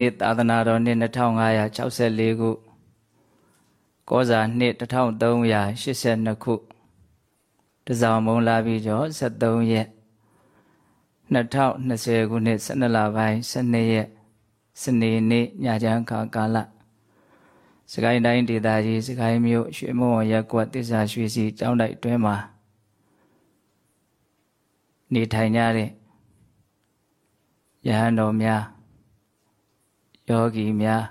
ဒီသာသနာတော်နှစ်2564ခုကောဇာနှစ်1382ခုတစောင်းမုံလာပြီးကျော်73ရက်2020ခုနှစ်12လပိုင်း12ရက်စနေနေ့ညချမ်းခါကာလစကိုင်းတိုင်းဒေသကြီးစကိုင်းမြို့ရွှေမုံရက်ကွက်တစ္ဆာရွှေစီကျောင်းတိုက်တွင်မှာနေထိုင်ကြတဲ့ယဟန်တော်များ ယောဂီများ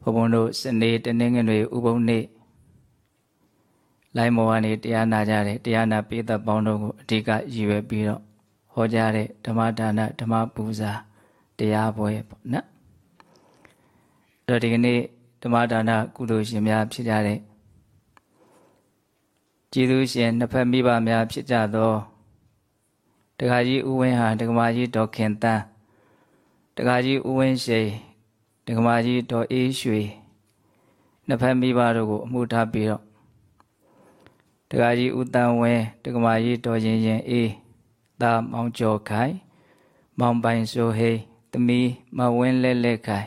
ဘုံဘုံတို့စနေတနင်္ဂနွေဥပုံနေ့လိုင်းမောကနေတရားနာကြတယ်တရားနာပိသက်ပေါင်းတို့ကိုအဓိကရည်ရွယ်ပြီးတော့ဟောကြားတဲ့ဓမ္မဒါနဓမ္မပူဇာတရားပွဲပေါ့နော်အဲ့တော့ဒီကနေ့ဓမ္မဒါနကုသိုလ်ရှင်များဖြစ်ကြတဲ့ကျေးဇူးရှင်နှစ်ဖက်မိဘများဖြစ်ကြသော တခါကြီးဦးဝင်းဟာတက္ကမကြီးဒေါ်ခင်တန်းတခါကြီးဦးဝင်းရှိတက္ကမကြီးဒေါ်အေးရွှေနှစ်ဖက်မိဘတို့ကိုအမှုထားပြီးတော့တခါကြီးဦးတန်းဝင်းတက္ကမကြီးဒေါ်ရင်ရင်အေးသားမောင်ကျော်ခိုင်မောင်ပိုင်ဆိုဟိသမီးမဝင်းလဲလဲခိုင်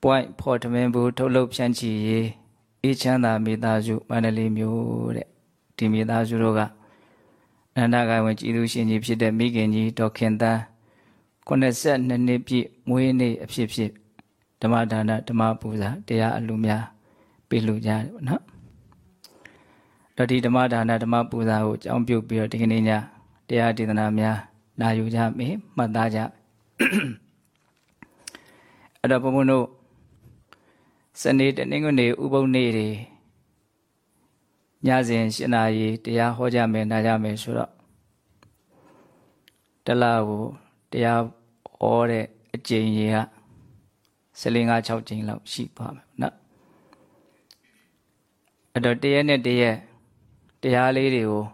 ပွိုင်းဖော်ထမင်းဘူးထုတ်လုပ်ဖြန့်ချီရေးအေးချမ်းသာမိသားစုမန္တလေးမြို့တဲ့ဒီမိသားစုတို့က အနန္တကဝင်ကြည်သူရှင်ကြီးဖြစ်တဲ့မိခင်ကြီးဒေါခင်တန်း82နှစ်ပြည့်မွေးနေ့အဖြစ်ဖြစ်ဓမ္မဒါနဓမ္မပူဇာတရားအလူများပြုလုပ်ကြတယ်ပေါ့နော်။တော့ဒီဓမ္မဒါနဓမ္မပူဇာကိုအကြောင်းပြုပြီးတော့ဒီကနေ့ညတရားဒေသနာများနာယူကြမေမှတ်သားကြ။အဲ့တော့ဘုံဘုံတို့စနေတနင်္ဂနွေဥပုံနေ့တွေ ညစဉ်ရှင်နာရီတရားဟောကြမယ်နာကြမယ်ဆိုတော့တလားကိုတရားဟောတဲ့အကျင့်ကြီးက15 6ကျင့်လောက်ရှိသွားမယ်နော်အဲ့တော့တရက်နဲ့တရက်တရားလေးတွေကို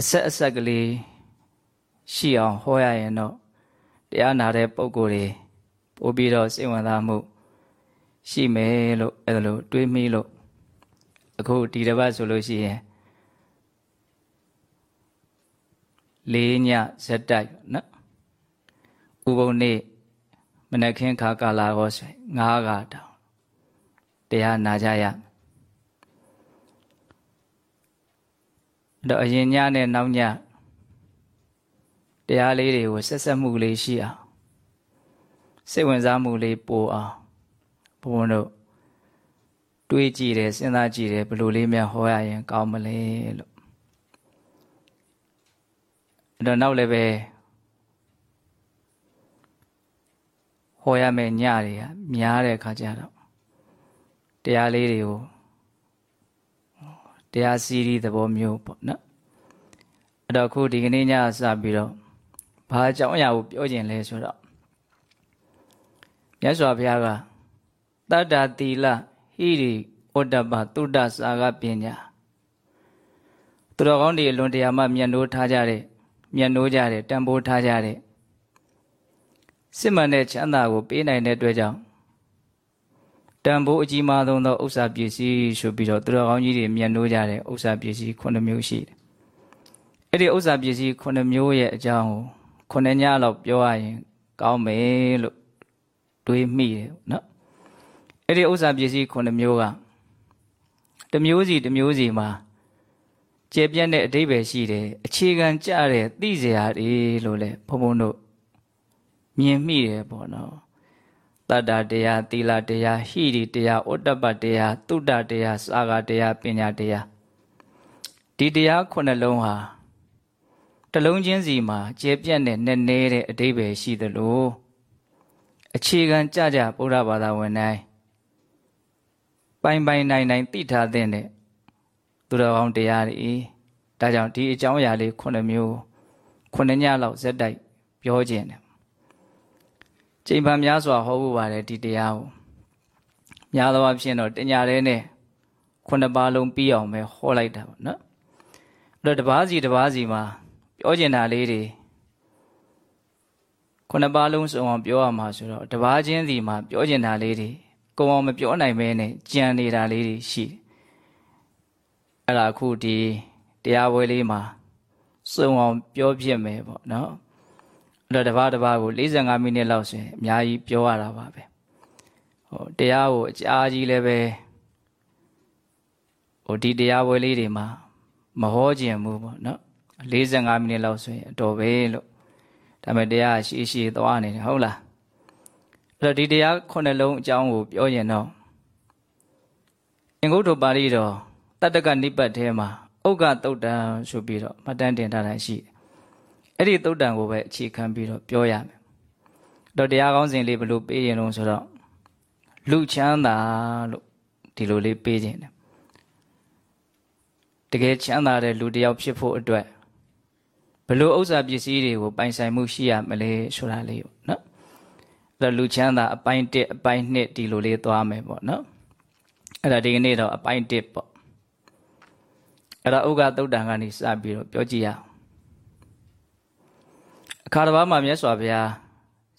အဆက်အဆက်ကလေးရှိအောင်ဟောရရင်တော့တရားနာတဲ့ပုံကိုယ်တွေပို့ပြီးတော့စိတ်ဝင်စားမှု ရှိမယ်လို့အဲ့လိုတွေးမိလို့ အခုဒီတစ်ပတ်ဆိုလို့ရှိရင်လေးညဇက်တိုက်နော်ဥပုံနေ့မနက်ခင်းခါကာလာဟောဆိုငါးကတောင်တရားနာကြရတော့အရင်ညနဲ့နောက်ညတရားလေးတွေကိုဆက်ဆက်မှုလေးရှိအောင်စိတ်ဝင်စားမှုလေးပိုအောင်ဘုန်းတို့ တွေးကြည့်တယ်စဉ်းစားကြည့်တယ်ဘယ်လိုလေးများဟောရရင်ကောင်းမလဲလို့အဲ့တော့နောက်လည်းပဲဟောရမယ့်ညတွေကများတဲ့အခါကျတော့တရားလေးတွေကိုတရားစီရီသဘောမျိုးပေါ့နော်အဲ့တော့ခုဒီကနေ့ညစပြီးတော့ဘာအကြောင်းအရာကိုပြောခြင်းလဲဆိုတော့မြတ်စွာဘုရားကတတ္တာတီလ ဟိရိဩတ္တပသုဒ္ဓစာကပညာသူတော်ကောင်းတွေအလွန်တရာမှမျက်နှိုးထားကြတဲ့မျက်နှိုးကြတဲ့တန်ဖိုးထားကြတဲ့စစ်မှန်တဲ့ချမ်းသာကိုပေးနိုင်တဲ့အတွက်ကြောင့်တန်ဖိုးအကြီးမားဆုံးသောဥစ္စာပစ္စည်းဆိုပြီးတော့သူတော်ကောင်းကြီးတွေမျက်နှိုးကြတဲ့ဥစ္စာပစ္စည်း9မျိုးရှိတယ်။အဲ့ဒီဥစ္စာပစ္စည်း9မျိုးရဲ့အကြောင်းကို9ညလောက်ပြောရရင် ကောင်းမယ်လို့တွေးမိတယ်နော်။ အဲ့ဒီဥစ္စာပစ္စည်း9မျိုးကတမျိုးစီတမျိုးစီမှာကျေပြတ်တဲ့အတိပ္ပယ်ရှိတယ်အခြေခံကြတဲ့သိစရာတွေလို့လဲဘုံဘုံတို့မြင်မိတယ်ပေါ့နော်တတ္တတရားသီလတရားဟိရိတရားဩတ္တပတရားသုတ္တတရားစာဂတရားပညာတရားဒီတရားခုနှလုံးဟာတလုံးချင်းစီမှာကျေပြတ်တဲ့နည်းနည်းတဲ့အတိပ္ပယ်ရှိသလိုအခြေခံကြကြဗုဒ္ဓဘာသာဝင်တိုင်း ပိုင်ပိုင်နိုင်နိုင်သိထားတဲ့သူတော်ကောင်းတရားတွေဒါကြောင့်ဒီအကြောင်းအရာလေးခုနှစ်မျိုးခုနှစ်ညလောက်ဇက်တိုက်ပြောခြင်းတယ်ချိန်ပန်များစွာဟောဖို့ပါတယ်ဒီတရားကိုများသောအားဖြင့်တော့တညာရဲနဲ့ခုနှစ်ပါးလုံးပြီးအောင်ပဲဟောလိုက်တာပေါ့နော်အဲ့တော့တပါးစီတပါးစီမှာပြောကျင်တာလေးတွေခုနှစ်ပါးလုံးစုံအောင်ပြောရမှာဆိုတော့တပါးချင်းစီမှာပြောကျင်တာလေးတွေ ကိုယ်အောင်မပြောနိုင်မဲနဲ့ကြံနေတာလေးတွေရှိတယ်အဲ့ဒါအခုဒီတရားပွဲလေးမှာစုံအောင်ပြောပြမယ်ပေါ့နော်အဲ့တော့တစ်ပါးတစ်ပါးကို45မိနစ်လောက်ဆိုရင်အများကြီးပြောရတာပါပဲဟိုတရားကိုအကြာကြီးလည်းပဲဟိုဒီတရားပွဲလေးတွေမှာမဟောခြင်းဘူးပေါ့နော်45မိနစ်လောက်ဆိုရင်အတော်ပဲလို့ဒါပေမဲ့တရားရှိရှိသွားနေတယ်ဟုတ်လားအဲ့ တော့ဒီတရားခုနှစ်လုံးအကြောင်းကိုပြောရင်တော့င်္ဂုတ္တပါဠိတော်တတ္တကနိပတ်ထဲမှာဥက္ကတုတ်တံဆိုပြီးတော့မှတ်တမ်းတင်ထားတာရှိတယ်။အဲ့ဒီတုတ်တံကိုပဲအခြေခံပြီးတော့ပြောရမယ်။တော့တရားကောင်းစဉ်လေးဘယ်လိုပေးရင်လို့ဆိုတော့လူချမ်းသာလို့ဒီလိုလေးပေးခြင်းတယ်။တကယ်ချမ်းသာတဲ့လူတစ်ယောက်ဖြစ်ဖို့အတွက်ဘယ်လိုဥစ္စာပစ္စည်းတွေကိုပိုင်ဆိုင်မှုရှိရမလဲဆိုတာလေးပေါ့နော်။အဲ့ တော့လူချမ်းသာအပိုင်း1အပိုင်း2ဒီလိုလေးသွားမယ်ပေါ့နော်။အဲ့ဒါဒီကနေ့တော့အပိုင်း1ပေါ့အဲ့ဒါဥက္ကသုတ်တံကနေစပြီးတော့ပြောကြည့်ရအောင်အခါတစ်ပါးမှာမြတ်စွာဘုရား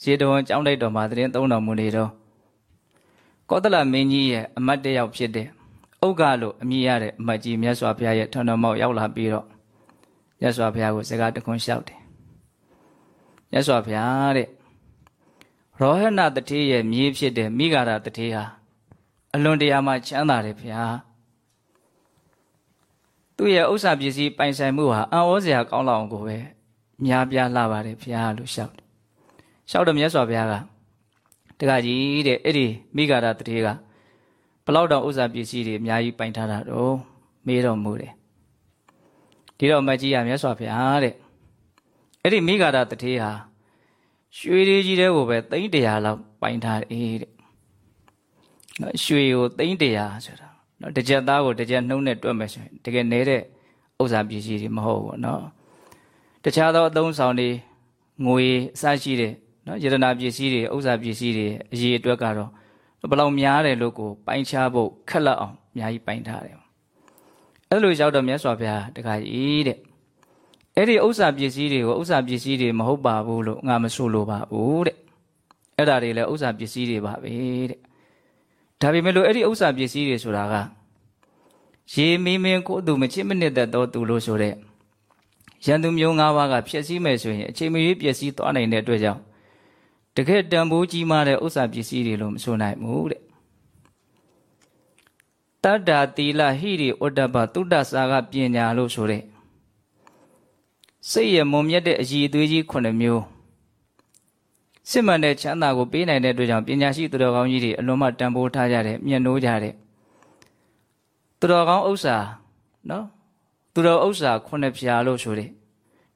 ဇေတဝန်ကျောင်းတိုက်တော်မှာတရင်သုံးတော်မူနေတော့ကောသလမင်းကြီးရဲ့အမတ်တယောက်ဖြစ်တဲ့ဥက္ကလို့အမည်ရတဲ့အမတ်ကြီးမြတ်စွာဘုရားရဲ့ထွန်းတော်မောက်ရောက်လာပြီးတော့မြတ်စွာဘုရားကိုစကားတခွန်းလျှောက်တယ်မြတ်စွာဘုရားတဲ့ ရောဟဏတတိရဲ့မြေးဖြစ်တဲ့မိဂါရတတိဟာအလွန်တရာမှချမ်းသာတယ်ဗျာသူ့ရဲ့ဥစ္စာပစ္စည်းပိုင်ဆိုင်မှုဟာအံ့ဩစရာကောင်းလောက်အောင်ကိုပဲများပြားလှပါတယ်ဗျာလို့ရှောက်တယ်ရှောက်တော့မြတ်စွာဘုရားကတခါကြီးတဲ့အဲ့ဒီမိဂါရတတိကဘလောက်တောင်ဥစ္စာပစ္စည်းတွေအများကြီးပိုင်ထားတာတော့မေးတော်မူတယ်ဒီတော့မကြီးရမြတ်စွာဘုရားတဲ့အဲ့ဒီမိဂါရတတိဟာ ရွှေတွေကြီးတဲ့ကိုပဲသိန်းတရာလောက်ပိုင်ထားတယ်တဲ့နော်ရွှေကိုသိန်းတရာဆိုတာနော်တစ်ကြက်သားကိုတစ်ကြက်နှုံးနဲ့တွက်မယ်ဆိုရင်တကယ်နေတဲ့ဥစ္စာပစ္စည်းတွေမဟုတ်ဘူးနော်တခြားသောအသုံးဆောင်တွေငွေအစရှိတဲ့နော်ယတနာပစ္စည်းတွေဥစ္စာပစ္စည်းတွေအရေးအတွက်ကတော့ဘယ်လောက်များတယ်လို့ကိုပိုင်းခြားဖို့ခက်လက်အောင်အများကြီးပိုင်းထားတယ်အဲ့လိုရောက်တော့မြတ်စွာဘုရားတခါကြီးတဲ့ အဲ့ဒီဥစ္စာပစ္စည်းတွေကိုဥစ္စာပစ္စည်းတွေမဟုတ်ပါဘူးလို့ငါမဆိုလိုပါဘူးတဲ့အဲ့ဒါတွေလည်းဥစ္စာပစ္စည်းတွေပါပဲတဲ့ဒါပေမဲ့လို့အဲ့ဒီဥစ္စာပစ္စည်းတွေဆိုတာကရေမင်းမင်းကိုသူမချစ်မနစ်သက်တော့သူလို့ဆိုတဲ့ရန်သူမျိုး၅ပါးကဖြည့်ဆည်းမယ်ဆိုရင်အချိန်မရွေးပျက်စီးသွားနိုင်တဲ့အတွက်ကြောင့်တကယ်တန်ဖိုးကြီးမားတဲ့ဥစ္စာပစ္စည်းတွေလို့မဆိုနိုင်ဘူးတဲ့တတ္တာတီလဟိရိဩတ္တပသုတ္တစာကပညာလို့ဆိုတဲ့ စိတ်ရမုံမြတ်တဲ့အည်အသွေးကြီး9မျိုးစစ်မှန်တဲ့ချမ်းသာကိုပေးနိုင်တဲ့အတွက်ကြောင့်ပညာရှိသူတော်ကောင်းကြီးတွေအလွန်မှတန်ဖိုးထားကြတယ်မျက်နှိုးကြတယ်သူတော်ကောင်းဥစ္စာနော်သူတော်ဥစ္စာခုနှစ်ဖြာလို့ဆိုတဲ့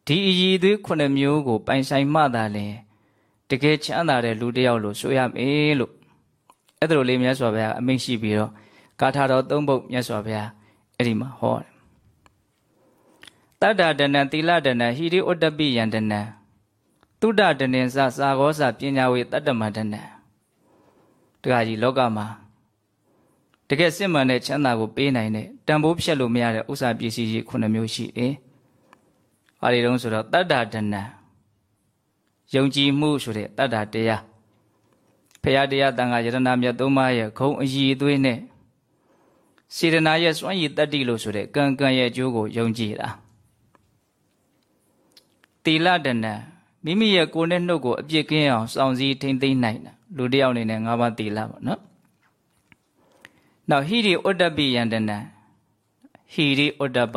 ဒီအည်သွေးခုနှစ်မျိုးကိုပိုင်ဆိုင်မှသာလင်တကယ်ချမ်းသာတဲ့လူတစ်ယောက်လို့ဆိုရမယ်လို့အဲ့ဒါလိုလေးမြတ်စွာဘုရားအမိန့်ရှိပြီးတော့ကာထာတော်သုံးပုဒ်မြတ်စွာဘုရားအဲ့ဒီမှာဟောတယ် တတ္တဒနံသီလဒနံဟိရိဥတ္တပိယံဒနံတုဒ္ဒတနေစစာဂောစပညာဝေတတ္တမတနံတခါကြီးလောကမှာတကယ်စစ်မှန်တဲ့ချမ်းသာကိုပေးနိုင်တဲ့တန်ဖိုးဖြတ်လို့မရတဲ့ဥစ္စာပစ္စည်းကြီးခုနှစ်မျိုးရှိတယ်။ဘာတွေတုံးဆိုတော့တတ္တဒနံယုံကြည်မှုဆိုတဲ့တတ္တတရားဖရာတရားတန်ခါယရဏမြတ်သုံးပါးရဲ့ခုံအည်သွေးနဲ့စေတနာရဲ့စွမ်းရည်တတ္တိလို့ဆိုတဲ့ကံကံရဲ့အကျိုးကိုယုံကြည်တာ တိလဒနံမိမိရဲ့ကိုယ်နဲ့နှုတ်ကိုအပြစ်ကင်းအောင်စောင့်စည်းထိမ့်သိမ့်နိုင်တာလူတယောက်အနေနဲ့၅ပါးသီလပေါ့နော်နောက်ဟိရိဥဒ္ဒပိယန္တနံဟိရိဥဒ္ဒပ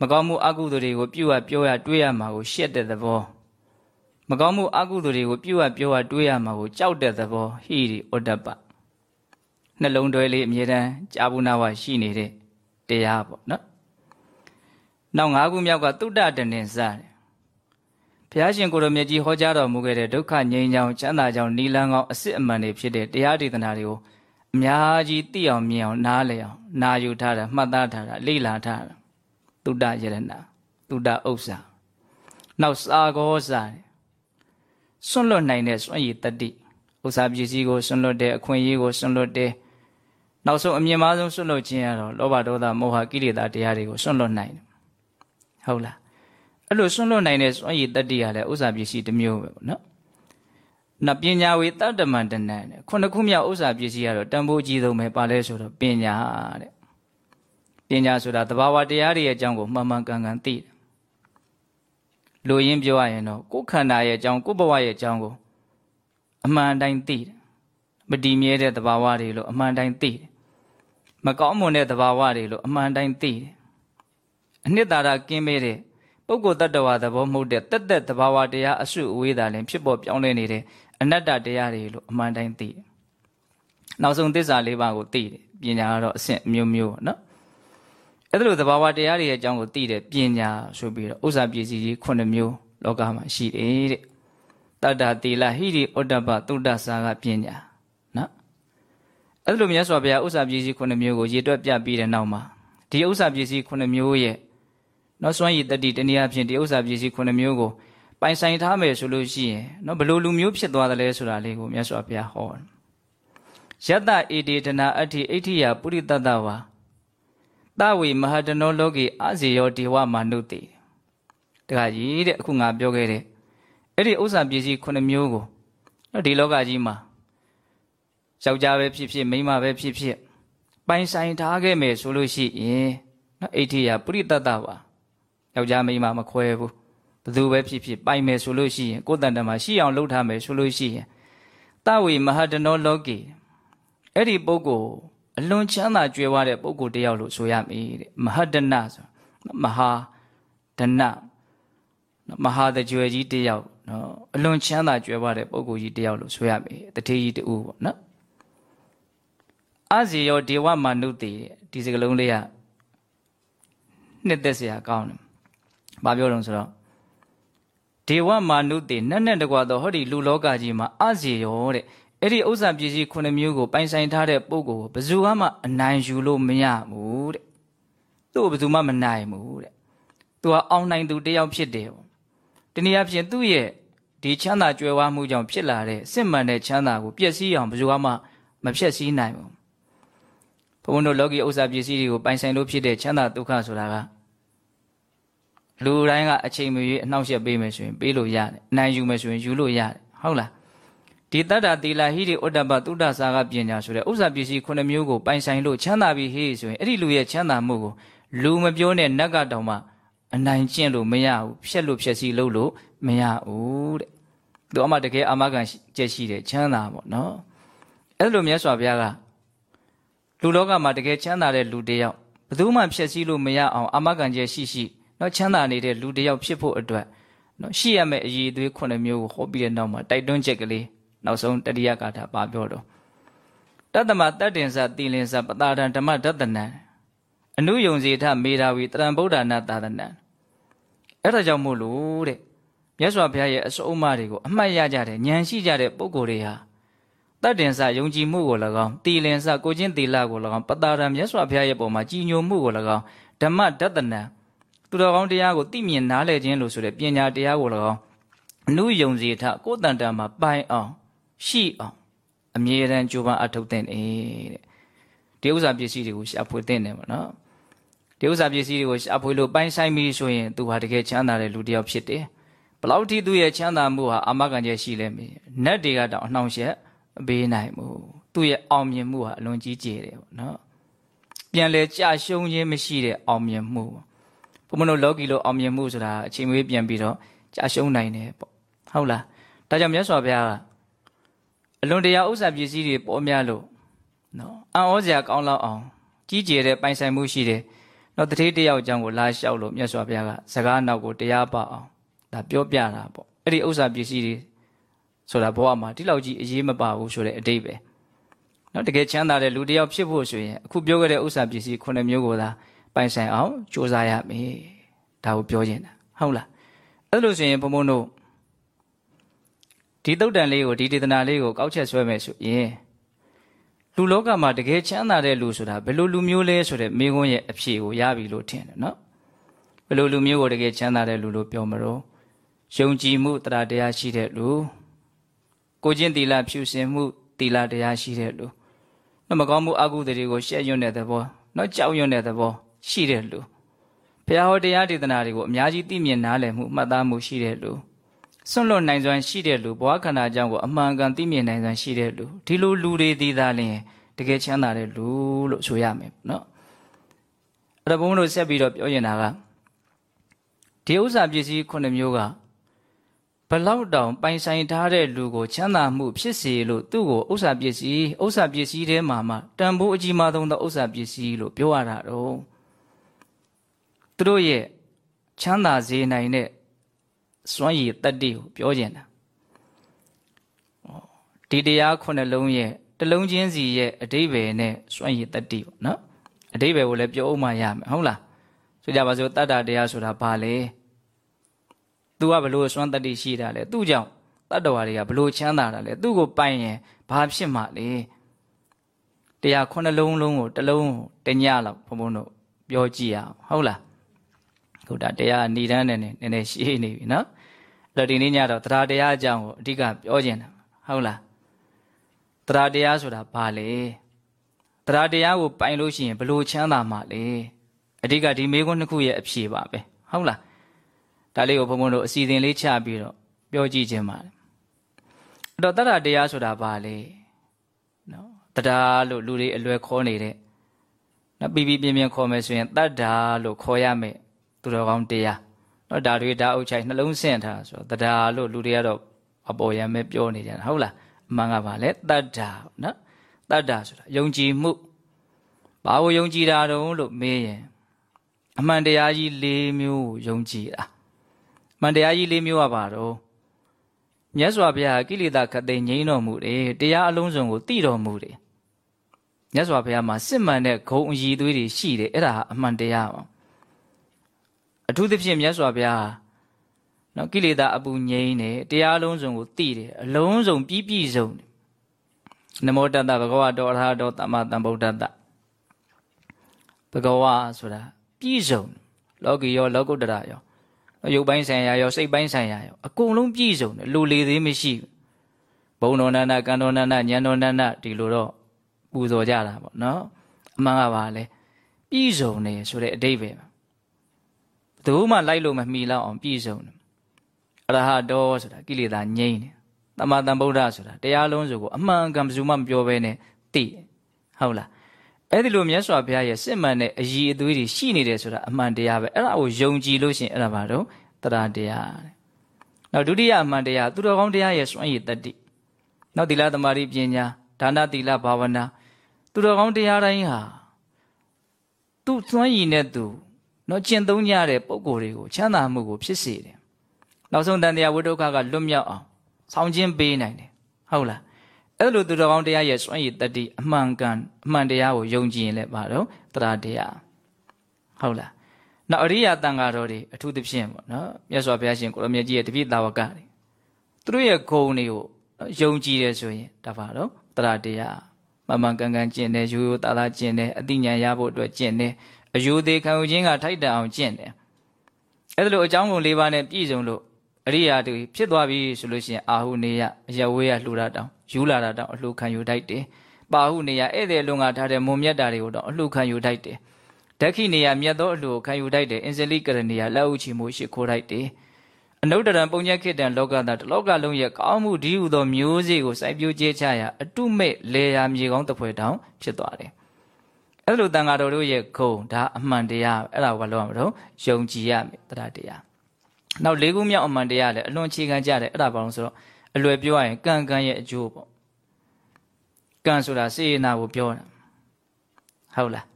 မကောင်းမှုအကုသိုလ်တွေကိုပြုတ်ရပြောရတွေးရမှာကိုရှက်တဲ့သဘောမကောင်းမှုအကုသိုလ်တွေကိုပြုတ်ရပြောရတွေးရမှာကိုကြောက်တဲ့သဘောဟိရိဥဒ္ဒပနှလုံးသွဲလေးအမြဲတမ်းကြာဘူးနာဝရှိနေတဲ့တရားပေါ့နော် နောက်၅ခုမြောက်ကတုဒ္ဒတနေစတယ်ဘုရားရှင်ကိုရမြတ်ကြီးဟောကြားတော်မူခဲ့တဲ့ဒုက္ခငြိမ်းချမ်းချမ်းသာကြောင်းနိလန်းကောင်းအစစ်အမှန်တွေဖြစ်တဲ့တရားဒေသနာတွေကိုအများကြီးသိအောင်မြင်အောင်နားလည်အောင်နာယူထားတာမှတ်သားထားတာလေ့လာထားတာသုဒ္ဓယရဏသုဒ္ဓဥစ္စာနောက်စာကောစာစွန့်လွတ်နိုင်တဲ့စွန့်ရည်တတိဥစ္စာပစ္စည်းကိုစွန့်လွတ်တဲ့အခွင့်အရေးကိုစွန့်လွတ်တဲ့နောက်ဆုံးအမြင့်မားဆုံးစွန့်လွတ်ခြင်းရတော့လောဘဒေါသမောဟကိလေသာတရားတွေကိုစွန့်လွတ်နိုင်တယ် ဟုတ်လားအဲ့လိုဆွန့်လွတ်နိုင်တဲ့စွန့်ရည်တတ္တိရလည်းဥစ္စာပစ္စည်းတစ်မျိုးပဲပေါ့နော်။နပညာဝေတတ္တမန္တနံတဲ့ခုနှစ်ခုမြောက်ဥစ္စာပစ္စည်းကတော့တန်ဖိုးကြီးဆုံးပဲပါလဲဆိုတော့ပညာတဲ့။ပညာဆိုတာသဘာဝတရားတွေရဲ့အကြောင်းကိုမှန်မှန်ကန်ကန်သိတယ်လူရင်းပြောရရင်တော့ကိုယ်ခန္ဓာရဲ့အကြောင်းကိုယ်ဘဝရဲ့အကြောင်းကိုအမှန်တိုင်းသိတယ်မတည်မြဲတဲ့သဘာဝတွေလို့အမှန်တိုင်းသိတယ်မကောင်းမွန်တဲ့သဘာဝတွေလို့အမှန်တိုင်းသိတယ် အနှစ်သာရကင်းမဲ့တဲ့ပုဂ္ဂိုလ်တ attva သဘောမဟုတ်တဲ့တက်တက်သဘာဝတရားအစုအဝေးသာလင်ဖြစ်ပေါ်ပြောင်းလဲနေတဲ့အနတ္တတရားတွေလို့အမှန်တိုင်းသိတယ်နောက်ဆုံးသစ္စာလေးပါးကိုသိတယ်ပညာကတော့အဆင့်မျိုးမျိုးပေါ့နော်အဲ့ဒါလိုသဘာဝတရားတွေရဲ့အကြောင်းကိုသိတဲ့ပညာဆိုပြီးတော့ဥစ္စာပစ္စည်းကြီး9မျိုးလောကမှာရှိတယ်တဲ့တတ္တတိလဟိရိဩတ္တပသုဒ္ဓစာကပညာနော်အဲ့ဒါလိုမြတ်စွာဘုရားဥစ္စာပစ္စည်း9မျိုးကိုရေတွက်ပြပြီးတဲ့နောက်မှာဒီဥစ္စာပစ္စည်း9မျိုးရဲ့ နောက်စွမ်းရည်တတိတနည်းအားဖြင့်ဒီဥစ္စာပစ္စည်း9မျိုးကိုပိုင်ဆိုင်ထားမယ်ဆိုလို့ရှိရင်နော်ဘလို့လူမျိုးဖြစ်သွားတယ်လဲဆိုတာလေးကိုမြတ်စွာဘုရားဟောယတ္တဧတေတနာအဋ္ဌိအဋ္ဌိယပုရိတတ္တဝါတဝေမဟာတနောလောကေအာဇေယောဒေဝမာနုတိတခါကြီးတဲ့အခုငါပြောခဲ့တဲ့အဲ့ဒီဥစ္စာပစ္စည်း9မျိုးကိုနော်ဒီလောကကြီးမှာယောက်ျားပဲဖြစ်ဖြစ်မိန်းမပဲဖြစ်ဖြစ်ပိုင်ဆိုင်ထားခဲ့မယ်ဆိုလို့ရှိရင်နော်အဋ္ဌိယပုရိတတ္တဝါ ယောက်ျားမိန်းမမခွဲဘူးဘသူပဲဖြစ်ဖြစ်ပိုင်မယ်ဆိုလို့ရှိရင်ကိုယ်တန်တမှာရှိအောင်လုပ်ထားမယ်ဆိုလို့ရှိရင်တဝေမဟာတနောလောကေအဲ့ဒီပုဂ္ဂိုလ်အလွန်ချမ်းသာကြွယ်ဝတဲ့ပုဂ္ဂိုလ်တယောက်လို့ဆိုရမည်တဲ့မဟာဒနဆိုမဟာဒနမဟာတကြွယ်ကြီးတယောက်နော်အလွန်ချမ်းသာကြွယ်ဝတဲ့ပုဂ္ဂိုလ်ကြီးတယောက်လို့ဆိုရမည်တထေးကြီးတူပေါ့နော်အဇေယောဒေဝမာနုတိဒီစကလုံးလေးကနှစ်သက်စရာကောင်းတယ်။ ဘာပြောတော့ဆိုတော့ဒေဝမာနုတိနဲ့နဲ့တကွာတော့ဟောဒီလူလောကကြီးမှာအဇေယောတဲ့အဲ့ဒီဥစ္စာပစ္စည်းခုနှစ်မျိုးကိုပိုင်ဆိုင်ထားတဲ့ပုဂ္ဂိုလ်ကိုဘယ်သူမှအနိုင်ယူလို့မရဘူးတဲ့သူ့ကိုဘယ်သူမှမနိုင်ဘူးတဲ့သူကအောင်နိုင်သူတယောက်ဖြစ်တယ်တနည်းအားဖြင့်သူ့ရဲ့ဒီချမ်းသာကြွယ်ဝမှုကြောင့်ဖြစ်လာတဲ့စစ်မှန်တဲ့ချမ်းသာကိုပျက်စီးအောင်ဘယ်သူမှမဖျက်ဆီးနိုင်ဘူးဘုန်းတို့လောကီဥစ္စာပစ္စည်းတွေကိုပိုင်ဆိုင်လို့ဖြစ်တဲ့ချမ်းသာဒုက္ခဆိုတာက လူတိုင်းကအချိန်မရွေးအနှောင့်အယှက်ပေးမယ်ဆိုရင်ပေးလို့ရတယ်အနိုင်ယူမယ်ဆိုရင်ယူလို့ရတယ်ဟုတ်လားဒီတတ္တသီလဟိရိဥဒ္ဒပသုဒ္ဓစာကပညာဆိုတဲ့ဥစ္စာပစ္စည်းခုနှစ်မျိုးကိုပိုင်ဆိုင်လို့ချမ်းသာပြီဟေးဆိုရင်အဲ့ဒီလူရဲ့ချမ်းသာမှုကိုလူမပြောနဲ့နတ်ကတောင်မှအနိုင်ကျင့်လို့မရဘူးဖြက်လို့ဖြက်စီလို့လို့မရဘူးတဲ့သူအမှတကယ်အာမခံကျက်ရှိတဲ့ချမ်းသာပေါ့နော်အဲ့လိုမြတ်စွာဘုရားကလူလောကမှာတကယ်ချမ်းသာတဲ့လူတယောက်ဘယ်သူမှဖြက်စီလို့မရအောင်အာမခံကျက်ရှိရှိ နော်ချမ်းသာနေတဲ့လူတယောက်ဖြစ်ဖို့အတွက်နော်ရှိရမယ့်အည်အသွေးခုနှစ်မျိုးကိုဟောပြီးတဲ့နောက်မှာတိုက်တွန်းချက်ကလေးနောက်ဆုံးတတိယကာထာပါပြောတော့တတ္တမတတ္တင်္စတိလင်္စပတာဒံဓမ္မဒတနံအနုယုံစီထမေရာဝီတရံဗုဒ္ဓနာသာသနံအဲ့ဒါကြောင့်မို့လို့တဲ့မြတ်စွာဘုရားရဲ့အစိုးအမတွေကိုအမှတ်ရကြတဲ့ဉာဏ်ရှိကြတဲ့ပုဂ္ဂိုလ်တွေဟာတတ္တင်္စယုံကြည်မှုကို၎င်းတိလင်္စကိုချင်းတိလကို၎င်းပတာဒံမြတ်စွာဘုရားရဲ့ပုံမှာကြည်ညိုမှုကို၎င်းဓမ္မဒတနံ သူတော်ကောင်းတရားကိုသိမြင်နားလည်ခြင်းလို့ဆိုတဲ့ပညာတရားကို၎င်းအနုယုံစီထကိုယ်တန်တန်မှာပိုင်အောင်ရှိအောင်အမြဲတမ်းကြိုးပမ်းအထောက်တဲ့တဲ့ဒီဥစ္စာပစ္စည်းတွေကိုရှာဖွေတဲ့နေပါနော်ဒီဥစ္စာပစ္စည်းတွေကိုရှာဖွေလို့ပိုင်းဆိုင်ပြီးဆိုရင်သူဟာတကယ်ချမ်းသာတဲ့လူတစ်ယောက်ဖြစ်တယ်ဘလောက်ထိသူ့ရဲ့ချမ်းသာမှုဟာအာမခံချက်ရှိလဲမေးနတ်တွေကတောင်အနှောင့်အယှက်မပေးနိုင်ဘူးသူ့ရဲ့အောင်မြင်မှုဟာအလွန်ကြီးကျယ်တယ်ပေါ့နော်ပြန်လဲကြာရှုံးခြင်းမရှိတဲ့အောင်မြင်မှု ဘုမတို့လောကီလိုအောင်မြင်မှုဆိုတာအချိန်မွေးပြန်ပြီးတော့ကြာရှုံးနိုင်တယ်ပေါ့ဟုတ်လားဒါကြောင့်မြတ်စွာဘုရားကအလွန်တရာဥစ္စာပစ္စည်းတွေပေါ်များလို့နော်အံ့ဩစရာကောင်းလောက်အောင် ကြီးကျယ်တဲ့ပိုင်ဆိုင်မှုရှိတယ်နော်တတိတယောက်အကြောင်းကိုလာလျှောက်လို့မြတ်စွာဘုရားကစကားနောက်ကိုတရားပအောင်ဒါပြောပြတာပေါ့အဲ့ဒီဥစ္စာပစ္စည်းတွေဆိုတာဘဝမှာဒီလောက်ကြီးအရေးမပါဘူးဆိုတဲ့အတိတ်ပဲနော်တကယ်ချမ်းသာတဲ့လူတယောက်ဖြစ်ဖို့ဆိုရင်အခုပြောခဲ့တဲ့ဥစ္စာပစ္စည်းခုနှစ်မျိုးကိုသာ ပိုင်ဆိုင်အောင်ကြိုးစားရမယ်ဒါကိုပြောခြင်းတာဟုတ်လားအဲ့လိုဆိုရင်ဘုံဘုံတို့ဒီတုတ်တန်လေးကိုဒီဒေသနာလေးကိုကောက်ချက်ဆွဲမယ်ဆိုရင်လူလောကမှာတကယ်ချမ်းသာတဲ့လူဆိုတာဘယ်လိုလူမျိုးလဲဆိုတဲ့မိခွန်းရဲ့အဖြေကိုရပြီလို့ထင်တယ်နော်ဘယ်လိုလူမျိုးကိုတကယ်ချမ်းသာတဲ့လူလို့ပြောမလို့ယုံကြည်မှုတရားတရားရှိတဲ့လူကိုချင်းတီလာဖြူစင်မှုတီလာတရားရှိတဲ့လူနော်မကောင်းမှုအကုသိုလ်တွေကိုရှက်ရွံ့တဲ့သဘောနော်ကြောက်ရွံ့တဲ့သဘော ရှိတဲ့လူဘုရားဟောတရားဒေသနာတွေကိုအများကြီးသိမြင်နားလည်မှုမှတ်သားမှုရှိတဲ့လူစွန့်လွတ်နိုင်စွမ်းရှိတဲ့လူဘဝခန္ဓာအကြောင်းကိုအမှန်ကန်သိမြင်နိုင်စွမ်းရှိတဲ့လူဒီလိုလူတွေဒီသာလျှင်တကယ်ချမ်းသာတဲ့လူလို့ဆိုရမယ်နော်အဲ့ဒါဘုန်းတို့ဆက်ပြီးတော့ပြောရင်တာကဒဒီဥစ္စာပစ္စည်းခုနှစ်မျိုးကဘလောက်တောင်ပိုင်ဆိုင်ထားတဲ့လူကိုချမ်းသာမှုဖြစ်စေလို့သူ့ကိုဥစ္စာပစ္စည်းဥစ္စာပစ္စည်းထဲမှာမှတန်ဖိုးအကြီးမားဆုံးသောဥစ္စာပစ္စည်းလို့ပြောရတာတော့ သူတို့ရဲ့ချမ်းသာစေနိုင်တဲ့စွမ်းရည်တတ္တိကိုပြောကျင်တာဒီတရားခုနှလုံးရဲ့တလုံးချင်းစီရဲ့အတိဘယ်နဲ့စွန့်ရည်တတ္တိပေါ့နော်အတိဘယ်ကိုလည်းပြောဥမှရမယ်ဟုတ်လားဆိုကြပါစို့တတ္တတရားဆိုတာဘာလဲသူကဘလို့စွန့်တတ္တိရှိတာလဲသူ့ကြောင့်တတ္တဝါတွေကဘလို့ချမ်းသာတာလဲသူ့ကိုပိုင်ရင်ဘာဖြစ်မှလဲတရားခုနှလုံးလုံးကိုတလုံးတညလောက်ဘုံဘုံတို့ပြောကြည့်ရအောင်ဟုတ်လား ခုဒါတရားဏိဒန်းနဲ့နည်းနည်းရှင်းနေပြီနော်အဲ့တော့ဒီနေ့ညတော့တရားတရားအကြောင်းကိုအဓိကပြောခြင်းတာဟုတ်လားတရားတရားဆိုတာဘာလဲတရားတရားကိုပိုင်လို့ရှိရင်ဘလို့ချမ်းသာမှာလဲအဓိကဒီမေခွန်းနှစ်ခုရဲ့အဖြေပါပဲဟုတ်လားဒါလေးကိုဘုံဘုံတို့အစီအစဉ်လေးချပြီးတော့ပြောကြည့်ခြင်းပါတယ်အဲ့တော့တရားတရားဆိုတာဘာလဲနော်တရားလို့လူတွေအလွယ်ခေါ်နေတဲ့နော်ပြီးပြီးပြင်းပြင်းခေါ်မယ်ဆိုရင်တတ္တာလို့ခေါ်ရမယ် သူတော်ကောင်းတရားနော်ဒါတွေဒါအုပ်ချိုင်နှလုံးဆင့်ထားဆိုတော့တရားလို့လူတွေကတော့အပေါ်ရမယ်ပြောနေကြတာဟုတ်လားအမှန်ကပါလေတတ္တာနော်တတ္တာဆိုတာယုံကြည်မှုဘာကိုယုံကြည်တာတုံးလို့မေးရင်အမှန်တရားကြီး၄မျိုးကိုယုံကြည်တာအမှန်တရားကြီး၄မျိုးကပါတော့မြတ်စွာဘုရားကိလေသာခတ်သိမ်းငြိမ်းတော်မူတယ်တရားအလုံးစုံကိုသိတော်မူတယ်မြတ်စွာဘုရားမှာစစ်မှန်တဲ့ဂုံအည်သွေးတွေရှိတယ်အဲ့ဒါဟာအမှန်တရားပါ အထူးသဖြင့်မြတ်စွာဘုရားနော်ကိလေသာအပူငြိမ်းတယ်တရားလုံးစုံကိုသိတယ်အလုံးစုံပြည့်ပြည့်စုံတယ်နမောတတ္တဘဂဝတောအရဟတောသမ္မာသမ္ဗုဒ္ဓတ္တဘဂဝဆိုတာပြည့်စုံလောကီရောလောကုတ္တရာရောရုပ်ပိုင်းဆိုင်ရာရောစိတ်ပိုင်းဆိုင်ရာရောအကုန်လုံးပြည့်စုံတယ်လူလေသေးမရှိဘုံတော်နန္ဒကံတော်နန္ဒဉာဏ်တော်နန္ဒဒီလိုတော့ပူဇော်ကြတာပေါ့နော်အမှန်ကပါလေပြည့်စုံတယ်ဆိုတဲ့အတိတ်ပဲဘယ် သူမှလိုက်လို့မမီလောက်အောင်ပြည့်စုံတယ်အရဟတောဆိုတာကိလေသာငြိမ့်တယ်တမ္မာတန်ဗုဒ္ဓဆိုတာတရားလုံးစုကိုအမှန်ကန်ဘယ်သူမှမပြောဘဲနဲ့သိတယ်ဟုတ်လားအဲ့ဒီလိုမြတ်စွာဘုရားရဲ့စစ်မှန်တဲ့အည်အသွေးတွေရှိနေတယ်ဆိုတာအမှန်တရားပဲအဲ့ဒါကိုယုံကြည်လို့ရှိရင်အဲ့ဒါဘာတော့တရားတရားတဲ့နောက်ဒုတိယအမှန်တရားသူတော်ကောင်းတရားရဲ့စွန့်ရည်တတ္တိနောက်သီလသမารိပညာဒါနသီလဘာဝနာသူတော်ကောင်းတရားတိုင်းဟာသူ့စွန့်ရည်နဲ့သူ နော်ကျင့်သုံးကြတဲ့ပုံကိုယ်တွေကိုချမ်းသာမှုကိုဖြစ်စေတယ်နောက်ဆုံးတန်တရားဝိဒုက္ခကလွတ်မြောက်အောင်ဆောင်းခြင်းပေးနိုင်တယ်ဟုတ်လားအဲ့လိုသူတော်ကောင်းတရားရဲ့စွန့်ရည်တတ္တိအမှန်ကန်အမှန်တရားကိုယုံကြည်ရင်လည်းပါတော့တရားတရားဟုတ်လားနောက်အရိယာတန်ဃာတော်တွေအထူးသဖြင့်ပေါ့နော်မြတ်စွာဘုရားရှင်ကိုရမြတ်ကြီးရဲ့တပိသာဝကတွေသူတို့ရဲ့ဂုဏ်တွေကိုယုံကြည်တယ်ဆိုရင်ဒါပါတော့တရားတရားမမှန်ကန်ကန်ကျင့်တယ်ရိုးရိုးသားသားကျင့်တယ်အသိဉာဏ်ရဖို့အတွက်ကျင့်တယ် အယုသေးခံယူခြင်းကထိုက်တန်အောင်ကျင့်တယ်အဲ့ဒါလိုအကြောင်းကုန်၄ပါးနဲ့ပြည့်စုံလို့အရိယာတွေဖြစ်သွားပြီဆိုလို့ရှိရင်အာဟုနေယအယဝေးရလှူတာတောင်ယူလာတာတောင်အလှခံယူထိုက်တယ်ပါဟုနေယဧည့်သည်လုံငါထားတဲ့မုံမြတ်တာတွေကိုတော့အလှခံယူထိုက်တယ်ဒက္ခိနေယမြတ်သောအလှခံယူထိုက်တယ်အင်စလိကရဏီယလက်ဥချီမှုရှိခိုးထိုက်တယ်အနုတ္တရံပုံညက်ခေတ္တံလောကတာတလောကလုံးရဲ့ကောင်းမှုဒီဟုသောမျိုးစေ့ကိုစိုက်ပျိုးကျေးချရာအတုမဲ့လေယာမြေကောင်းတစ်ဖွဲတောင်ဖြစ်သွားတယ် အဲ့လိုတန်ဃာတော်တို့ရဲ့ခုံဒါအမှန်တရားအဲ့ဒါဘာလို့ရမလို့ယုံကြည်ရမယ်တရားတရားနောက်လေးခုမြောက်အမှန်တရားလည်းအလွန်အခြေခံကြတယ်အဲ့ဒါဘာလို့ဆိုတော့အလွယ်ပြောရရင်ကံကံရဲ့အကျိုးပေါ့ကံဆိုတာစေနာကိုပြောတာဟုတ်လား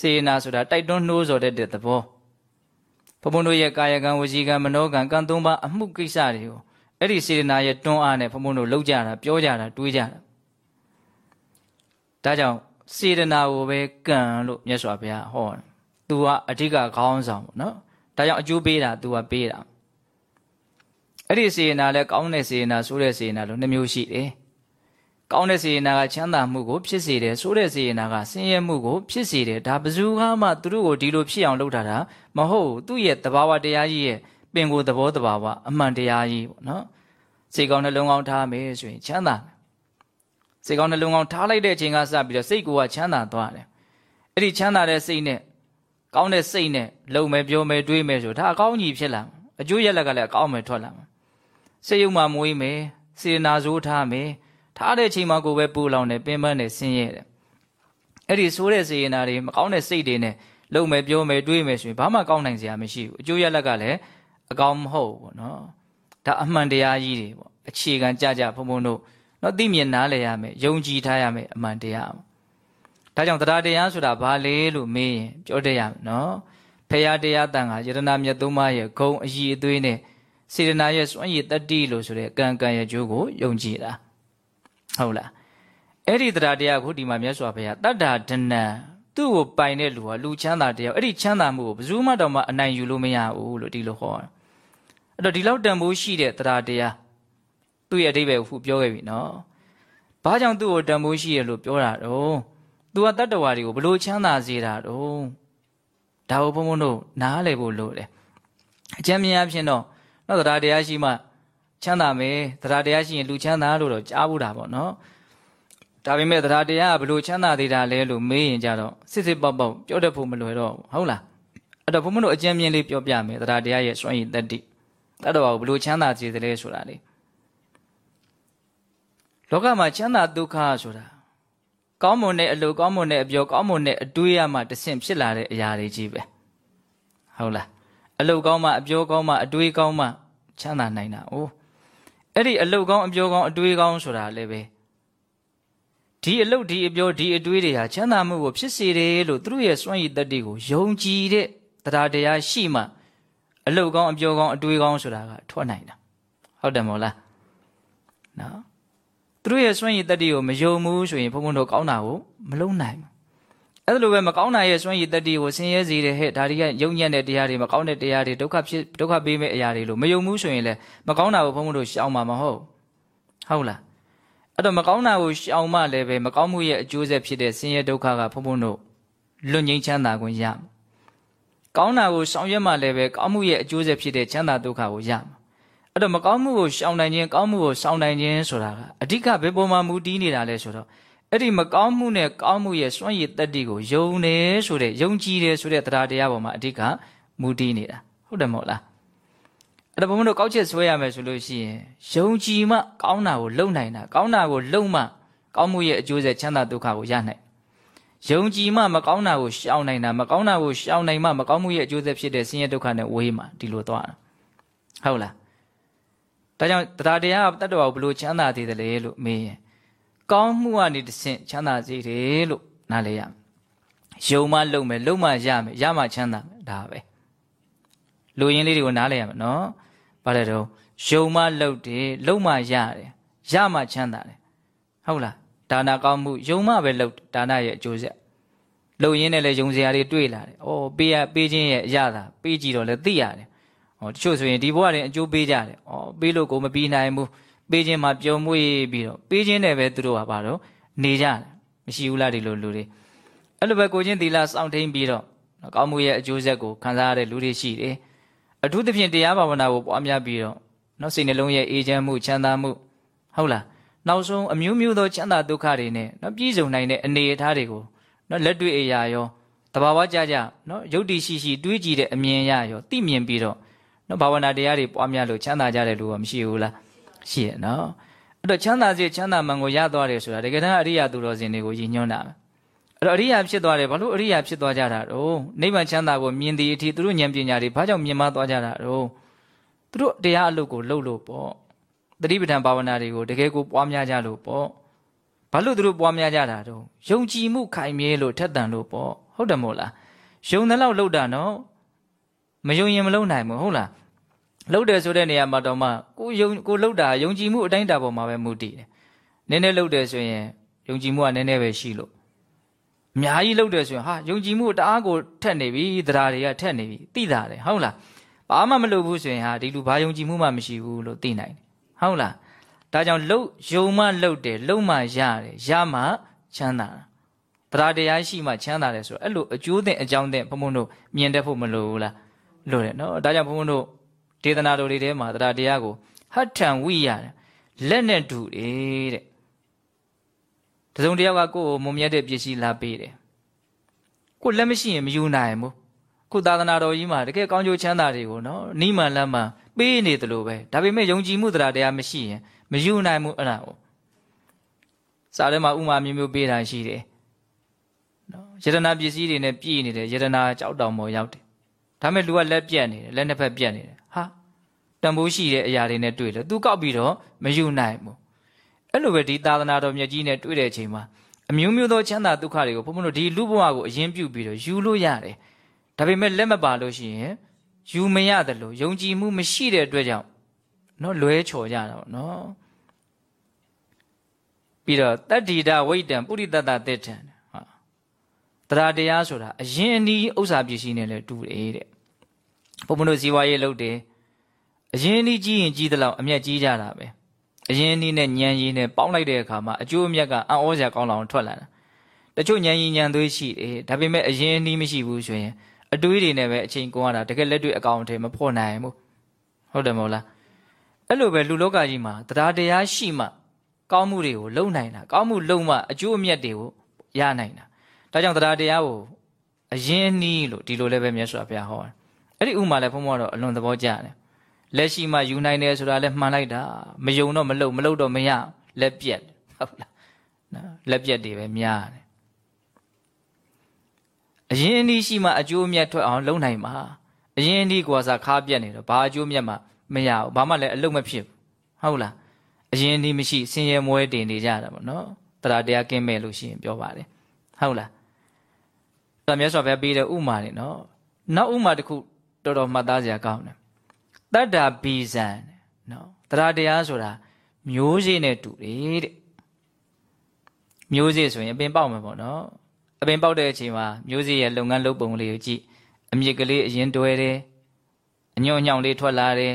စေနာဆိုတာတိုက်တွန်းနှိုးဆော်တဲ့သဘောဘုံဘုံတို့ရဲ့ကာယကံဝစီကံမနောကံကံသုံးပါအမှုကိစ္စတွေကိုအဲ့ဒီစေနာရဲ့တွန်းအားနဲ့ဘုံဘုံတို့လောက်ကြတာပြောကြတာတွေးကြတာဒါကြောင့် စေတနာကိုပဲကံလို့မြတ်စွာဘုရားဟောတယ်။ तू ကအဓိကခေါင်းဆောင်ပေါ့နော်။ဒါကြောင့်အကျိုးပေးတာ तू ကပေးတာအဲ့ဒီစေနာလဲကောင်းတဲ့စေနာဆိုးတဲ့စေနာလို့နှမျိုးရှိတယ်။ကောင်းတဲ့စေနာကချမ်းသာမှုကိုဖြစ်စေတယ်ဆိုးတဲ့စေနာကဆင်းရဲမှုကိုဖြစ်စေတယ်ဒါဘယ်သူမှသူတို့ကိုဒီလိုဖြစ်အောင်လုပ်တာတာမဟုတ်သူ့ရဲ့တဘာဝတရားကြီးရဲ့ပင်ကိုယ်သဘောတဘာဝအမှန်တရားကြီးပေါ့နော်။စေကောင်းနှလုံးကောင်းထားမယ်ဆိုရင်ချမ်းသာ စေကောင်းနှလုံးကောင်းထားလိုက်တဲ့အချိန်ကစပြီးတော့စိတ်ကိုကချမ်းသာသွားတယ်။အဲ့ဒီချမ်းသာတဲ့စိတ်နဲ့ကောင်းတဲ့စိတ်နဲ့လုံမယ်ပြောမယ်တွေးမယ်ဆိုဒါအကောင်းကြီးဖြစ်လာမှာအကျိုးရလက်ကလည်းအကောင်းမယ်ထွက်လာမှာစိတ်ယုံမှမွေးမယ်စေနာဇိုးထားမယ်ထားတဲ့အချိန်မှာကိုပဲပူလောင်တယ်ပင်ပန်းတယ်ဆင်းရဲတယ်အဲ့ဒီဆိုးတဲ့စေနာတွေမကောင်းတဲ့စိတ်တွေနဲ့လုံမယ်ပြောမယ်တွေးမယ်ဆိုရင်ဘာမှကောင်းနိုင်စရာမရှိဘူးအကျိုးရလက်ကလည်းအကောင်မဟုတ်ဘူးနော်ဒါအမှန်တရားကြီးတွေပေါ့အခြေခံကြကြဘုံဘုံတို့ နော်သိမြင်နားလည်ရမယ်ယုံကြည်ထားရမယ်အမှန်တရားဒါကြောင့်တရားတရားဆိုတာဘာလဲလို့မေးရင်ပြောတတ်ရမယ်နော်ဖရာတရားတန်ခါယတနာမြတ်သုံးပါးရဲ့ဂုံအည်အသွေးနဲ့စေတနာရဲ့စွန့်ရည်တတ္တိလို့ဆိုတဲ့ကံကံရဲ့ကျိုးကိုယုံကြည်တာဟုတ်လားအဲ့ဒီတရားတရားကိုဒီမှာမြတ်စွာဘုရားတတ္တာဒနံသူ့ကိုပိုင်တဲ့လူဟာလူချမ်းသာတရားအဲ့ဒီချမ်းသာမှုကိုဘယ်သူမှတော့မှအနိုင်ယူလို့မရဘူးလို့ဒီလိုဟောတာအဲ့တော့ဒီလောက်တန်ဖိုးရှိတဲ့တရားတရား သူ့ရဲ့အဓိပ္ပာယ်ကိုခုပြောခဲ့ပြီနော်ဘာကြောင့်သူ့ကိုတန်ဖိုးရှိရလို့ပြောတာတော့သူကတတ္တဝါတွေကိုဘလို့ချမ်းသာစေတာတော့ဒါကိုဘုံဘုံတို့နားလည်ဖို့လိုတယ်အကျဉ်းမြင်အဖြစ်တော့နော်တရားတရားရှိမှချမ်းသာမယ်တရားတရားရှိရင်လူချမ်းသာလို့တော့ကြားဘူးတာပေါ့နော်ဒါပေမဲ့တရားတရားကဘလို့ချမ်းသာသေးတာလဲလို့မေးရင်ကြတော့စစ်စစ်ပေါက်ပေါက်ပြောတတ်ဖို့မလွယ်တော့ဟုတ်လားအဲ့တော့ဘုံဘုံတို့အကျဉ်းမြင်လေးပြောပြမယ်တရားတရားရဲ့စွန့်ရည်တတ္တိတတ္တဝါကိုဘလို့ချမ်းသာစေသလဲဆိုတာလေ လောကမှာချမ်းသာဒုက္ခဆိုတာကောင်းမွန်တဲ့အလိုကောင်းမွန်တဲ့အပြောကောင်းမွန်တဲ့အတွေးရမှတဆင့်ဖြစ်လာတဲ့အရာတွေကြီးပဲဟုတ်လားအလုတ်ကောင်းမှအပြောကောင်းမှအတွေးကောင်းမှချမ်းသာနိုင်တာ။အိုးအဲ့ဒီအလုတ်ကောင်းအပြောကောင်းအတွေးကောင်းဆိုတာလည်းပဲဒီအလုတ်ဒီအပြောဒီအတွေးတွေဟာချမ်းသာမှုကိုဖြစ်စေတယ်လို့သူတို့ရဲ့စွန့်ရည်တတ္တိကိုယုံကြည်တဲ့တရားတရားရှိမှအလုတ်ကောင်းအပြောကောင်းအတွေးကောင်းဆိုတာကထွက်နိုင်တာ။ဟုတ်တယ်မို့လား။နော် သူတို့ရဲ့စွန့်ရည်တတ္တိကိုမယုံဘူးဆိုရင်ဘုံဘုံတို့ကောင်းတာကိုမလုံးနိုင်ဘူးအဲ့လိုပဲမကောင်းတာရဲ့စွန့်ရည်တတ္တိကိုဆင်းရဲစေတဲ့ဟဲ့ဒါတွေကယုံညံ့တဲ့တရားတွေမကောင်းတဲ့တရားတွေဒုက္ခဖြစ်ဒုက္ခပေးမဲ့အရာတွေလို့မယုံဘူးဆိုရင်လည်းမကောင်းတာကိုဘုန်းဘုန်းတို့ရှောင်မှာမဟုတ်ဟုတ်လားအဲ့တော့မကောင်းတာကိုရှောင်မှလည်းပဲမကောင်းမှုရဲ့အကျိုးဆက်ဖြစ်တဲ့ဆင်းရဲဒုက္ခကဘုန်းဘုန်းတို့လွတ်ငြိမ်းချမ်းသာခွင့်ရမှာကောင်းတာကိုဆောင်ရွက်မှလည်းပဲကောင်းမှုရဲ့အကျိုးဆက်ဖြစ်တဲ့ချမ်းသာဒုက္ခကိုရမှာ အဲ့တော့မကောင်းမှုကိုရှောင်နိုင်ခြင်းကောင်းမှုကိုဆောင်နိုင်ခြင်းဆိုတာကအဓိကဘယ်ပေါ်မှာမူတည်နေတာလဲဆိုတော့အဲ့ဒီမကောင်းမှုနဲ့ကောင်းမှုရဲ့စွန့်ရည်တတ္တိကိုယုံတယ်ဆိုတဲ့ယုံကြည်တယ်ဆိုတဲ့တရားတရားပေါ်မှာအဓိကမူတည်နေတာဟုတ်တယ်မဟုတ်လားအဲ့ဒါဘုံတို့ကောက်ချက်ဆွဲရမယ်ဆိုလို့ရှိရင်ယုံကြည်မှကောင်းတာကိုလုံနိုင်တာကောင်းတာကိုလုံမှကောင်းမှုရဲ့အကျိုးဆက်ချမ်းသာဒုက္ခကိုရနိုင်ယုံကြည်မှမကောင်းတာကိုရှောင်နိုင်တာမကောင်းတာကိုရှောင်နိုင်မှမကောင်းမှုရဲ့အကျိုးဆက်ဖြစ်တဲ့ဆင်းရဲဒုက္ခနဲ့ဝေးမှဒီလိုသွားတာဟုတ်လား ဒါကြောင့်တရားတရားတတ္တဝါကိုဘလို့ချမ်းသာသေးတယ်လေလို့မေးရင်ကောင်းမှုကနေတဆင့်ချမ်းသာစေတယ်လို့နားလဲရမယ်ယုံမှလုံမယ်လုံမှရမယ်ရမှချမ်းသာမယ်ဒါပဲလူရင်းလေးတွေကိုနားလဲရမယ်နော်ဘာလဲတော့ယုံမှလုံတယ်လုံမှရတယ်ရမှချမ်းသာတယ်ဟုတ်လားဒါနာကောင်းမှုယုံမှပဲလုံဒါနာရဲ့အကျိုးဆက်လုံရင်းနဲ့လည်းယုံစရာတွေတွေ့လာတယ်။အော်ပေးရပေးခြင်းရဲ့အရသာပေးကြည့်တော့လည်းသိရတယ်။ ဟောတချို့ဆိုရင်ဒီဘဝတွင်အကျိုးပေးကြတယ်။အော်ပေးလို့ကိုမပြီးနိုင်ဘူး။ပေးခြင်းမှာပြုံမွေးပြီးတော့ပေးခြင်းနဲ့ပဲသူတို့ကပါတော့နေကြတယ်မရှိဘူးလားဒီလိုလူတွေအဲ့လိုပဲကိုချင်းသီလစောင့်ထိန်ပြီးတော့ကောင်းမှုရဲ့အကျိုးဆက်ကိုခံစားရတဲ့လူတွေရှိတယ်အထူးသဖြင့်တရားဘာဝနာကိုပွားများပြီးတော့နော်စိတ်နှလုံးရဲ့အေးချမ်းမှုချမ်းသာမှုဟုတ်လားနောက်ဆုံးအမျိုးမျိုးသောချမ်းသာဒုက္ခတွေနဲ့နော်ပြည့်စုံနိုင်တဲ့အနေအထားတွေကိုနော်လက်တွေ့အရာရောတဘာဝကြကြနော်ယုတ်တိရှိရှိတွေးကြည့်တဲ့အမြင်ရရောသိမြင်ပြီးတော့ နော်ဘာဝနာတရားတွေပွားများလို့ချမ်းသာကြတဲ့လူကမရှိဘူးလားရှိရနော်အဲ့တော့ချမ်းသာစေချမ်းသာမှန်ကိုရသွားတယ်ဆိုတာတကယ်တမ်းအရိယာသူတော်စင်တွေကိုရည်ညွှန်းတာအဲ့တော့အရိယာဖြစ်သွားတယ်ဘာလို့အရိယာဖြစ်သွားကြတာတော့နိဗ္ဗာန်ချမ်းသာကိုမြင်သည်အထိသူတို့ဉာဏ်ပညာတွေဘာကြောင့်မြင်မသွားကြတာတော့သူတို့တရားအလုပ်ကိုလုပ်လို့ပေါ့တတိပဋ္ဌာန်ဘာဝနာတွေကိုတကယ်ကိုပွားများကြလို့ပေါ့ဘာလို့သူတို့ပွားများကြတာတော့ယုံကြည်မှုခိုင်မြဲလို့ထက်တန်လို့ပေါ့ဟုတ်တယ်မို့လားယုံတဲ့လောက်လုပ်တာနော်မယုံရင်မလုပ်နိုင်ဘူးဟုတ်လား လှုပ်တယ်ဆိုတဲ့နေရာမှာတော့မှကိုယုံကိုလှုပ်တာယုံကြည်မှုအတိုင်းတာပေါ်မှာပဲမူတည်တယ်။နည်းနည်းလှုပ်တယ်ဆိုရင်ယုံကြည်မှုကနည်းနည်းပဲရှိလို့အများကြီးလှုပ်တယ်ဆိုရင်ဟာယုံကြည်မှုတအားကိုထက်နေပြီတရားတွေကထက်နေပြီသိတာတယ်ဟုတ်လား။ဘာမှမလုပ်ဘူးဆိုရင်ဟာဒီလူဘာယုံကြည်မှုမှမရှိဘူးလို့သိနိုင်တယ်ဟုတ်လား။ဒါကြောင့်လှုပ်ယုံမှလှုပ်တယ်လှုပ်မှရတယ်ရမှချမ်းသာတာတရားတရားရှိမှချမ်းသာတယ်ဆိုတော့အဲ့လိုအကျိုးသင့်အကြောင်းသင့်ဘုံဘုံတို့မြင်တတ်ဖို့မလိုဘူးလားလို့တယ်နော်ဒါကြောင့်ဘုံဘုံတို့ ဒေသနာတော်လေးထဲမှာတရားတရားကိုဟတ်ထံဝိရလက်နဲ့တူတယ်တဲ့တစုံတယောက်ကကိုယ်ကိုမုံမြတ်တဲ့ပစ္စည်းလာပေးတယ်ကိုလက်မရှိရင်မယူနိုင်ဘူးခုသာသနာတော်ကြီးမှာတကယ်ကောင်းကျိုးချမ်းသာတွေကိုနော်နိမန်လက်မှပေးနေတယ်လို့ပဲဒါပေမဲ့ယုံကြည်မှုတရားတရားမရှိရင်မယူနိုင်ဘူးအဲ့ဒါကိုစာထဲမှာဥမာမျိုးမျိုးပေးတာရှိတယ်နော်ယတနာပစ္စည်းတွေနဲ့ပြည့်နေတယ်ယတနာကြောက်တောင်ပေါ်ရောက်တယ်ဒါမဲ့လူကလက်ပြက်နေတယ်လက်နှစ်ဖက်ပြက်နေတယ်ဟာ တန်ဖိုးရှိတဲ့အရာတွေနဲ့တွေ့လို့သူကောက်ပြီးတော့မယူနိုင်ဘူးအဲ့လိုပဲဒီသာသနာတော်မြတ်ကြီးနဲ့တွေ့တဲ့အချိန်မှာအမျိုးမျိုးသောချမ်းသာဒုက္ခတွေကိုဘုန်းဘုန်းတို့ဒီလူဘဝကိုအရင်ပြုပြီးတော့ယူလို့ရတယ်ဒါပေမဲ့လက်မပါလို့ရှိရင်ယူမရတယ်လို့ယုံကြည်မှုမရှိတဲ့အတွက်ကြောင့်နော်လွဲချော်ကြတာပေါ့နော်ပြီးတော့တတ္တိတဝိတံပုရိတတသစ္ထံဟာတရားတရားဆိုတာအရင်အနည်းဥစ္စာပစ္စည်းနဲ့လည်းတူတယ်တဲ့ဘုံမတို့ဇီဝရေးလုပ်တယ် အရင်အနည်းကြီးရင်ကြီးသလောက်အမျက်ကြီးကြတာပဲအရင်အနည်းနဲ့ညံရည်နဲ့ပေါင်းလိုက်တဲ့အခါမှာအကျိုးအမြတ်ကအံ့ဩစရာကောင်းလောက်ထွက်လာတာတချို့ညံရည်ညံသွေးရှိတယ်ဒါပေမဲ့အရင်အနည်းမရှိဘူးဆိုရင်အတွေးတွေနဲ့ပဲအချိန်ကုန်ရတာတကယ်လက်တွေ့အကောင်အထည်မဖော်နိုင်ဘူးဟုတ်တယ်မဟုတ်လားအဲ့လိုပဲလူလောကကြီးမှာတရားတရားရှိမှကောင်းမှုတွေကိုလုံနိုင်တာကောင်းမှုလုံမှအကျိုးအမြတ်တွေကိုရနိုင်တာဒါကြောင့်တရားတရားကိုအရင်နီးလို့ဒီလိုလည်းပဲမြတ်စွာဘုရားဟောတယ်အဲ့ဒီဥမာလည်းဘုံဘုံတော့အလွန်သဘောကျတယ် လက်ရှိမှယူနိုင်တယ်ဆိုတာလည်းမှန်လိုက်တာမယုံတော့မလုံမလုံတော့မရလက်ပြက်ဟုတ်လားနော်လက်ပြက်တွေပဲများတယ်အရင်အနည်းရှိမှအကျိုးအမြတ်ထွက်အောင်လုပ်နိုင်မှာအရင်အနည်းကွာစားခါပြက်နေတော့ဘာအကျိုးအမြတ်မှမရဘူးဘာမှလည်းအလုပ်မဖြစ်ဘူးဟုတ်လားအရင်အနည်းမရှိဆင်းရဲမွဲတင်နေကြတာပေါ့နော်တရားတရားကင်းမဲ့လို့ရှိရင်ပြောပါတယ်ဟုတ်လားဒါမြတ်စွာဘုရားပေးတဲ့ဥမာနေနော်နောက်ဥမာတစ်ခုတော်တော်မှတ်သားစရာကောင်းတယ် တတ္တာဘီဇံနော်တရားတရားဆိုတာမျိုးစေ့နဲ့တူတယ်တဲ့မျိုးစေ့ဆိုရင်အပင်ပေါက်မှာပေါ့နော်အပင်ပေါက်တဲ့အချိန်မှာမျိုးစေ့ရဲ့လုပ်ငန်းလုပ်ပုံလေးကိုကြည့်အမြစ်ကလေးအရင်တွဲတယ်အညွန့်ညောင်လေးထွက်လာတယ်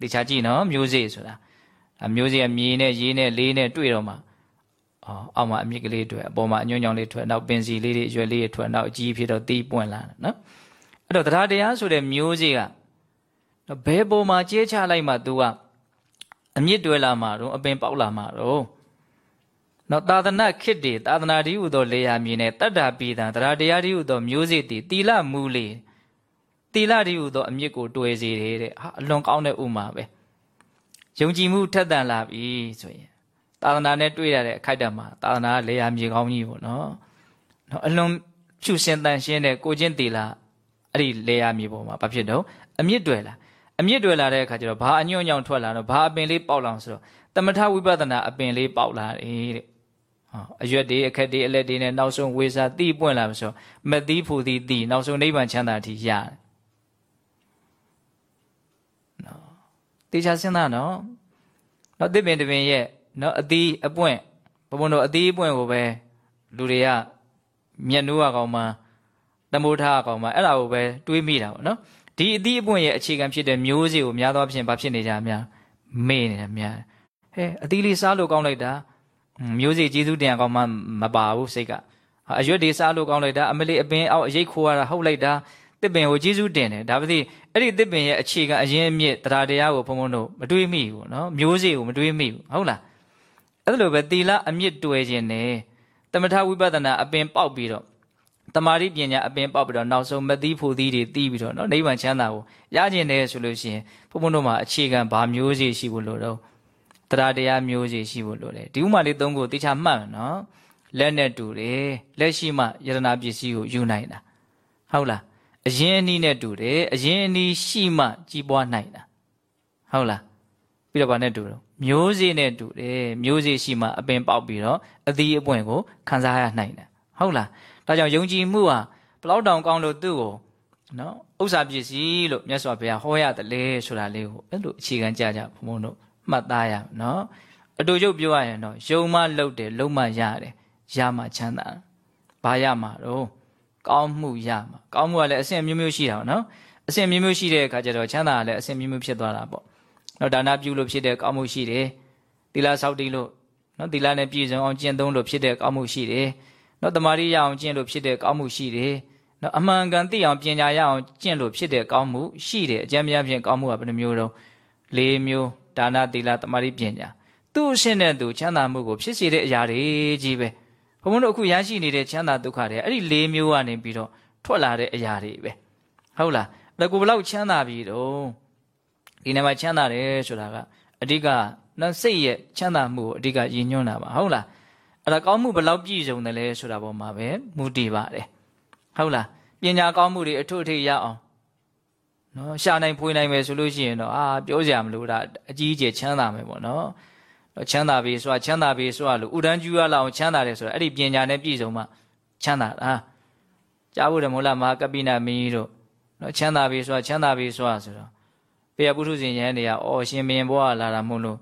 တခြားကြည့်နော်မျိုးစေ့ဆိုတာအမျိုးစေ့ကမြေနဲ့ရေးနဲ့လေးနဲ့တွေ့တော့မှအော်အောက်မှာအမြစ်ကလေးတွေ့အပေါ်မှာအညွန့်ညောင်လေးထွက်နောက်ပင်စီလေးတွေအရွယ်လေးတွေထွက်နောက်အကြီးဖြစ်တော့တီးပွင့်လာတယ်နော်အဲ့တော့တရားတရားဆိုတဲ့မျိုးစေ့က ဘယ်ပုံမှာကျဲချလိုက်မှ तू ကအမြင့်တွဲလာမှာတော့အပင်ပေါက်လာမှာတော့နော်သာသနာခေတ်တွေသာသနာတည်းဟူသောလေယာမြေနဲ့တတ္တာပိတံတရားတရားတည်းဟူသောမျိုးစေ့တည်တီလမူလေတီလတည်းဟူသောအမြင့်ကိုတွဲစေတယ်တဲ့ဟာအလွန်ကောင်းတဲ့ဥမာပဲယုံကြည်မှုထက်သန်လာပြီဆိုရင်သာသနာနဲ့တွေ့ရတဲ့အခိုက်အတန့်မှာသာသနာလေယာမြေကောင်းကြီးပေါ့နော်နော်အလွန်ဖြူစင်တန်ရှင်းတဲ့ကိုချင်းတီလာအဲ့ဒီလေယာမြေပေါ်မှာဘာဖြစ်တော့အမြင့်တွဲလာ အမြင့်တွယ်လာတဲ့အခါကျတော့ဘာအညွန့်ညောင်ထွက်လာတော့ဘာအပင်လေးပေါက်လာဆိုတော့တမထဝိပဿနာအပင်လေးပေါက်လာတယ်တဲ့ဟောအရွက်တွေအခက်တွေအလက်တွေနဲ့နောက်ဆုံးဝေစာတိပွင့်လာဆိုမသိဖူသီတိနောက်ဆုံးနိဗ္ဗာန်ချမ်းသာတိရတယ်နော်တေချာစဉ်းစားနော်နော်တစ်ပင်တစ်ပင်ရဲ့နော်အသီးအပွင့်ဘုံဘုံတို့အသီးအပွင့်ကိုပဲလူတွေကမျက်နှိုးအကောင်မှတမိုးထားအကောင်မှအဲ့ဒါကိုပဲတွေးမိတာပေါ့နော် ဒီအသီးအပွင့်ရဲ့အခြေခံဖြစ်တဲ့မျိုးစေ့ကိုများသောအားဖြင့်ဘာဖြစ်နေကြများမေ့နေတယ်များဟဲအသီးလေးစားလို့ကောင်းလိုက်တာမျိုးစေ့ကျေးဇူးတင်အောင်မှမပါဘူးစိတ်ကအရွက်တွေစားလို့ကောင်းလိုက်တာအမလေးအပင်အောက်အရိတ်ခိုးရတာဟုတ်လိုက်တာတစ်ပင်ကိုကျေးဇူးတင်တယ်ဒါပေမဲ့အဲ့ဒီတစ်ပင်ရဲ့အခြေခံအရင်အမြစ်တရားတရားကိုဘုံဘုံတို့မတွေးမိဘူးနော်မျိုးစေ့ကိုမတွေးမိဘူးဟုတ်လားအဲ့လိုပဲသီလအမြစ်တွေ့ခြင်းနဲ့တမထဝိပဿနာအပင်ပေါက်ပြီးတော့ တမာတိပညာအပင်ပေါက်ပြီးတော့နောက်ဆုံးမသိဖို့သီးတွေတီးပြီးတော့နော်နိဗ္ဗာန်ချမ်းသာကိုရကျင်တယ်ဆိုလို့ရှိရင်ဘုန်းဘုန်းတို့မှာအခြေခံဘာမျိုးစီရှိဖို့လို့တော့တရားတရားမျိုးစီရှိဖို့လို့လေဒီဥမာလေးသုံးခုတိချမှတ်နော်လက်နဲ့တူတယ်လက်ရှိမှယတနာပစ္စည်းကိုယူနိုင်တာဟုတ်လားအရင်အနည်းနဲ့တူတယ်အရင်အနည်းရှိမှကြီးပွားနိုင်တာဟုတ်လားပြီးတော့ဗာနဲ့တူတော့မျိုးစေ့နဲ့တူတယ်မျိုးစေ့ရှိမှအပင်ပေါက်ပြီးတော့အသီးအပွင့်ကိုခံစားရနိုင်တယ်ဟုတ်လား ဒါကြောင့်ယုံကြည်မှုဟာဘလောက်တောင်ကောင်းလို့သူ့ကိုနော်ဥစ္စာပစ္စည်းလို့မြတ်စွာဘုရားဟောရတယ်လေဆိုတာလေးကိုအဲ့လိုအခြေခံကြကြဘုံဘုံတို့မှတ်သားရနော်အတူချုပ်ပြောရရင်တော့ယုံမှလှုပ်တယ်လုံမှရတယ်ရမှချမ်းသာဘာရမှာတော့ကောင်းမှုရမှာကောင်းမှုကလည်းအဆင့်မျိုးမျိုးရှိတာနော်အဆင့်မျိုးမျိုးရှိတဲ့အခါကျတော့ချမ်းသာကလည်းအဆင့်မျိုးမျိုးဖြစ်သွားတာပေါ့နော်ဒါနပြုလို့ဖြစ်တဲ့ကောင်းမှုရှိတယ်သီလဆောက်တည်လို့နော်သီလနဲ့ပြည့်စုံအောင်ကျင့်သုံးလို့ဖြစ်တဲ့ကောင်းမှုရှိတယ် နော်တမာရီရအောင်ကျင့်လို့ဖြစ်တဲ့ကောင်းမှုရှိတယ်နော်အမှန်ကန်သိအောင်ပညာရအောင်ကျင့်လို့ဖြစ်တဲ့ကောင်းမှုရှိတယ်အကျမ်းများဖြင့်ကောင်းမှုကဘယ်နှမျိုးတော့၄မျိုးဒါနသီလတမာရီပညာသူ့အရှင်းတဲ့သူချမ်းသာမှုကိုဖြစ်စေတဲ့အရာတွေကြီးပဲဘုံဘုံတို့အခုရရှိနေတဲ့ချမ်းသာဒုက္ခတွေအဲ့ဒီ၄မျိုးကနေပြီးတော့ထွက်လာတဲ့အရာတွေပဲဟုတ်လားအဲ့ကိုဘလောက်ချမ်းသာပြီတော့ဒီနေ့မှာချမ်းသာတယ်ဆိုတာကအဓိကနော်စိတ်ရဲ့ချမ်းသာမှုကိုအဓိကရည်ညွှန်းတာပါဟုတ်လား အဲ့ဒါကောင်းမှုဘယ်လောက်ပြည့်စုံတယ်လဲဆိုတာပေါ်မှာပဲမူတည်ပါတယ်ဟုတ်လားပညာကောင်းမှုတွေအထွတ်အထိပ်ရအောင်နော်ရှာနိုင်ဖွေနိုင်မယ်ဆိုလို့ရှိရင်တော့အာပြောစရာမလိုတာအကြီးအကျယ်ချမ်းသာမယ်ပေါ့နော်ချမ်းသာပြီဆိုတာချမ်းသာပြီဆိုတာလို့ဥဒန်းကျူရလောက်ချမ်းသာတယ်ဆိုတာအဲ့ဒီပညာနဲ့ပြည့်စုံမှချမ်းသာတာကြားဖို့တယ်မို့လားမဟာကပိနမင်းကြီးတို့နော်ချမ်းသာပြီဆိုတာချမ်းသာပြီဆိုတာဆိုတော့ပေယပုထုဇဉ်ရဟန်းတွေကအော်ရှင်မင်းဘွားလာတာမို့လို့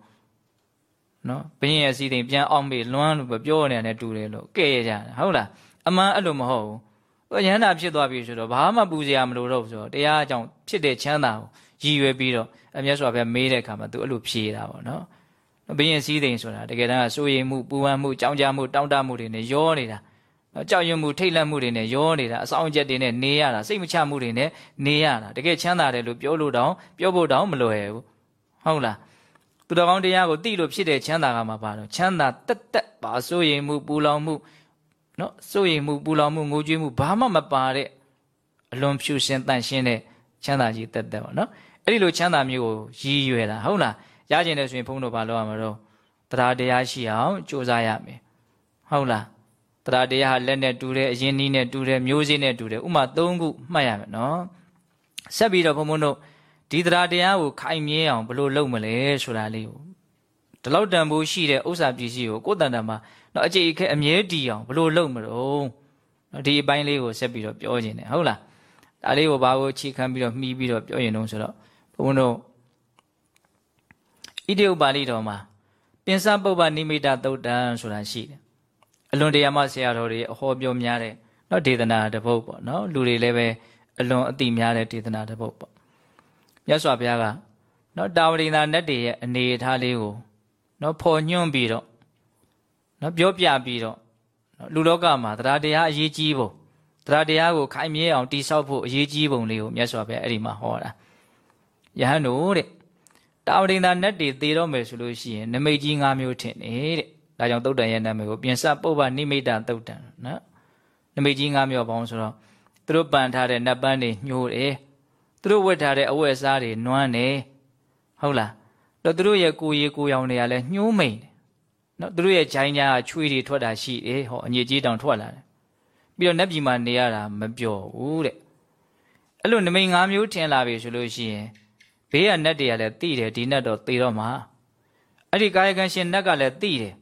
နော်ဘင်းရဲ့စီးတိမ်ပြန်အောင်ပြီလွမ်းလို့ပြောနေတယ်တူတယ်လို့ကဲရကြတယ်ဟုတ်လားအမှန်အဲ့လိုမဟုတ်ဘူးသူရဟန္တာဖြစ်သွားပြီဆိုတော့ဘာမှပူစရာမလိုတော့ဘူးဆိုတော့တရားအကြောင်းဖြစ်တဲ့ချမ်းသာကိုရည်ရွယ်ပြီးတော့အမျက်စွာပဲမေးတဲ့အခါမှာသူအဲ့လိုဖြေတာပေါ့နော်ဘင်းရင်စည်းသိမ်ဆိုတာတကယ်တမ်းကစိုးရိမ်မှုပူပန်မှုကြောင်းကြမှုတောင်းတမှုတွေနဲ့ရောနေတာကြောက်ရွံ့မှုထိတ်လန့်မှုတွေနဲ့ရောနေတာအဆောင်အကျက်တွေနဲ့နေရတာစိတ်မချမှုတွေနဲ့နေရတာတကယ်ချမ်းသာတယ်လို့ပြောလို့တောင်ပြောဖို့တောင်မလွယ်ဘူးဟုတ်လား သူတော်ကောင်းတရားကိုသိလို့ဖြစ်တဲ့ချမ်းသာကမှပါတော့ချမ်းသာတက်တက်ပါစိုးရိမ်မှုပူလောင်မှုနော်စိုးရိမ်မှုပူလောင်မှုငိုကြွေးမှုဘာမှမပါတဲ့အလွန်ဖြူစင်တန့်ရှင်းတဲ့ချမ်းသာကြီးတက်တက်ပေါ့နော်အဲ့ဒီလိုချမ်းသာမျိုးကိုရည်ရွယ်တာဟုတ်လားရကျင်တယ်ဆိုရင်ဘုန်းတော်ဘာလုပ်ရမှာတော့တရားတရားရှိအောင်ကြိုးစားရမယ်ဟုတ်လားတရားတရားဟာလက်နဲ့တူတယ်အရင်နည်းနဲ့တူတယ်မျိုးစေ့နဲ့တူတယ်ဥမာ၃ခုမှတ်ရမယ်နော်ဆက်ပြီးတော့ဘုန်းဘုန်းတို့ ဒီတရားတရားကိုခိုင်မြဲအောင်ဘယ်လိုလုပ်မလဲဆိုတာလေးကိုဒီလောက်တန်ဖိုးရှိတဲ့ဥစ္စာပစ္စည်းကိုကိုယ်တန်တန်မှာတော့အကြိတ်အခက်အမြဲတည်အောင်ဘယ်လိုလုပ်မလို့ဒီအပိုင်းလေးကိုဆက်ပြီးတော့ပြောခြင်းတယ်ဟုတ်လားဒါလေးကိုဘာကိုခြေခံပြီးတော့မှီးပြီးတော့ပြောရင်တော့ဆိုတော့ဘုန်းဘုန်းတို့ဣတိဥပါဠိတော်မှာပင်စပုပ္ပနိမိတသုတ်တံဆိုတာရှိတယ်အလွန်တရာမှဆရာတော်တွေအဟောပြောများတဲ့เนาะဒေသနာတစ်ပုဒ်ပေါ့เนาะလူတွေလည်းပဲအလွန်အတိများတဲ့ဒေသနာတစ်ပုဒ်ပေါ့ မြတ်စွာဘုရားကနော်တာဝတိနာနတ်တွေရဲ့အနေအထားလေးကိုနော်ဖော်ညွှန်းပြီးတော့နော်ပြောပြပြီးတော့နော်လူလောကမှာတရားတရားအရေးကြီးပုံတရားတရားကိုခိုင်မြဲအောင်တိဆောက်ဖို့အရေးကြီးပုံလေးကိုမြတ်စွာဘုရားအဲ့ဒီမှာဟောတာယဟန်တို့တဲ့တာဝတိနာနတ်တွေသေတော့မယ်ဆိုလို့ရှိရင်နမိတ်ကြီး၅မျိုးထင်နေတဲ့ဒါကြောင့်သုတ်တန်ရဲ့နာမည်ကိုပြင်စပုပ္ပနိမိတ်တသုတ်တန်နော်နမိတ်ကြီး၅မျိုးပေါင်းဆိုတော့သူတို့ပန်ထားတဲ့နတ်ပန်းတွေညှိုးတယ် သူတို့ဝတ်ထားတဲ့အဝတ်အစားတွေနွမ်းတယ်ဟုတ်လားတော့သူတို့ရဲ့ကိုရီကိုရောင်တွေကလည်းညှိုးမိန်တယ်နော်သူတို့ရဲ့ဂျိုင်းညာချွေးတွေထွက်တာရှိတယ်ဟောအညစ်အကြေးတောင်ထွက်လာတယ်ပြီးတော့နတ်ပြည်မှာနေရတာမပြောဘူးတဲ့အဲ့လိုနမိတ်၅မျိုးထင်လာပြီဆိုလို့ရှိရင်ဘေးကနတ်တွေကလည်းသိတယ်ဒီနတ်တော့သေတော့မှာအဲ့ဒီကာယကံရှင်နတ်ကလည်းသိတယ်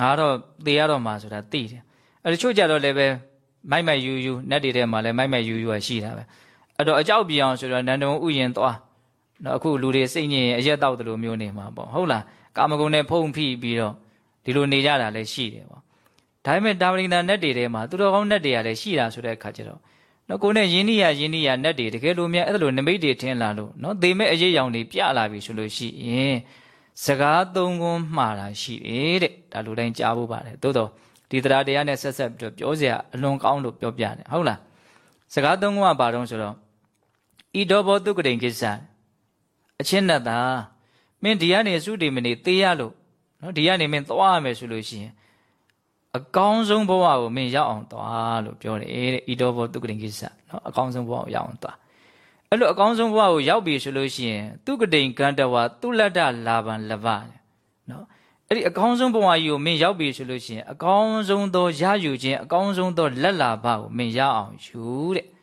ငါတော့သေရတော့မှာဆိုတာသိတယ်အဲ့တချို့ကြတော့လည်းပဲမိုက်မိုက်ယူယူနတ်တွေထဲမှာလည်းမိုက်မိုက်ယူယူရှိတာပဲ အဲ့တော့အကြောက်ပြောင်ဆိုတော့နန္ဒုံဥယျင်သွားနော်အခုလူတွေစိတ်ညစ်ရင်အရက်တောက်တယ်လို့မျိုးနေမှာပေါ့ဟုတ်လားကာမဂုဏ်နဲ့ဖုံဖိပြီးတော့ဒီလိုနေကြတာလည်းရှိတယ်ပေါ့ဒါပေမဲ့တာဝရိန္ဒနတ်တွေထဲမှာသူတော်ကောင်းနတ်တွေကလည်းရှိတာဆိုတဲ့အခါကျတော့နော်ကိုနဲ့ယင်းနိယယင်းနိယနတ်တွေတကယ်လို့များအဲ့လိုနမိတ်တွေထင်လာလို့နော်သေမဲ့အရေးရောင်တွေပြလာပြီဆိုလို့ရှိရင်စကားသုံးခွန်းမှားတာရှိတယ်တဲ့ဒါလူတိုင်းကြားဖို့ပါတယ်သို့တော့ဒီတရားတရားနဲ့ဆက်ဆက်ပြီးတော့ပြောစရာအလွန်ကောင်းလို့ပြောပြတယ်ဟုတ်လားစကားသုံးခွန်းကဘာတုံးဆိုတော့ ဤတော်ဘောတုကတိန်ကိစ္စအချင်းနဲ့သာမင်းဒီကနေစုတိမနေသေးရလို့နော်ဒီကနေမင်းသွားရမယ်ဆိုလို့ရှိရင်အကောင်းဆုံးဘဝကိုမင်းရောက်အောင်သွားလို့ပြောတယ်တဲ့ဤတော်ဘောတုကတိန်ကိစ္စနော်အကောင်းဆုံးဘဝကိုရောက်အောင်သွားအဲ့လိုအကောင်းဆုံးဘဝကိုရောက်ပြီဆိုလို့ရှိရင်သူကတိန်ကန္တဝါသူလတ္တလာဘံလဘနော်အဲ့ဒီအကောင်းဆုံးဘဝကြီးကိုမင်းရောက်ပြီဆိုလို့ရှိရင်အကောင်းဆုံးသောရယူခြင်းအကောင်းဆုံးသောလက်လာဘကိုမင်းရအောင်ယူတဲ့နော်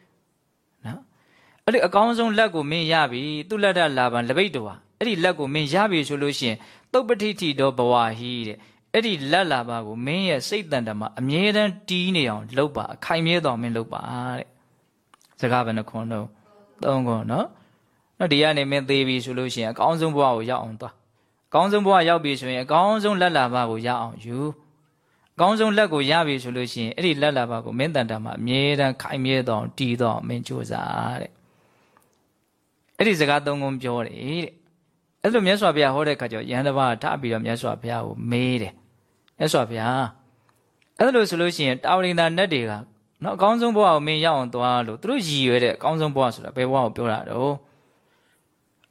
အဲ့ဒီအကောင်းဆုံးလက်ကိုမင်းရပြီသူလတ္တလာဘံလပိတ်တော်အဲ့ဒီလက်ကိုမင်းရပြီဆိုလို့ရှိရင်သုတ်ပတိတိတော်ဘဝဟီတဲ့အဲ့ဒီလက်လာဘကိုမင်းရဲ့စိတ်တန်တမှာအမြဲတမ်းတီးနေအောင်လုပ်ပါအခိုင်မြဲတော်မင်းလုပ်ပါတဲ့စကားဘယ်နှခွန်းတော့သုံးခွန်းနော်နော်ဒီကနေမင်းသေးပြီဆိုလို့ရှိရင်အကောင်းဆုံးဘဝကိုရောက်အောင်သွားအကောင်းဆုံးဘဝရောက်ပြီဆိုရင်အကောင်းဆုံးလက်လာဘကိုရအောင်ယူအကောင်းဆုံးလက်ကိုရပြီဆိုလို့ရှိရင်အဲ့ဒီလက်လာဘကိုမင်းတန်တာမှာအမြဲတမ်းခိုင်မြဲတော်တည်တော်မင်းကြိုးစားတဲ့ အဲ့ဒီစကားသုံးခုပြောတယ်တဲ့အဲ့လိုမြတ်စွာဘုရားဟောတဲ့အခါကျတော့ယဟန်တစ်ပါးထပြီးတော့မြတ်စွာဘုရားကိုမေးတယ်မြတ်စွာဘုရားအဲ့လိုဆိုလို့ရှိရင်တာဝရိန္ဒာနတ်တွေကနော်အကောင်းဆုံးဘဝကိုမင်းရောက်အောင်သွားလို့သူတို့ရည်ရွယ်တဲ့အကောင်းဆုံးဘဝဆိုတာဘယ်ဘဝကိုပြောတာတော့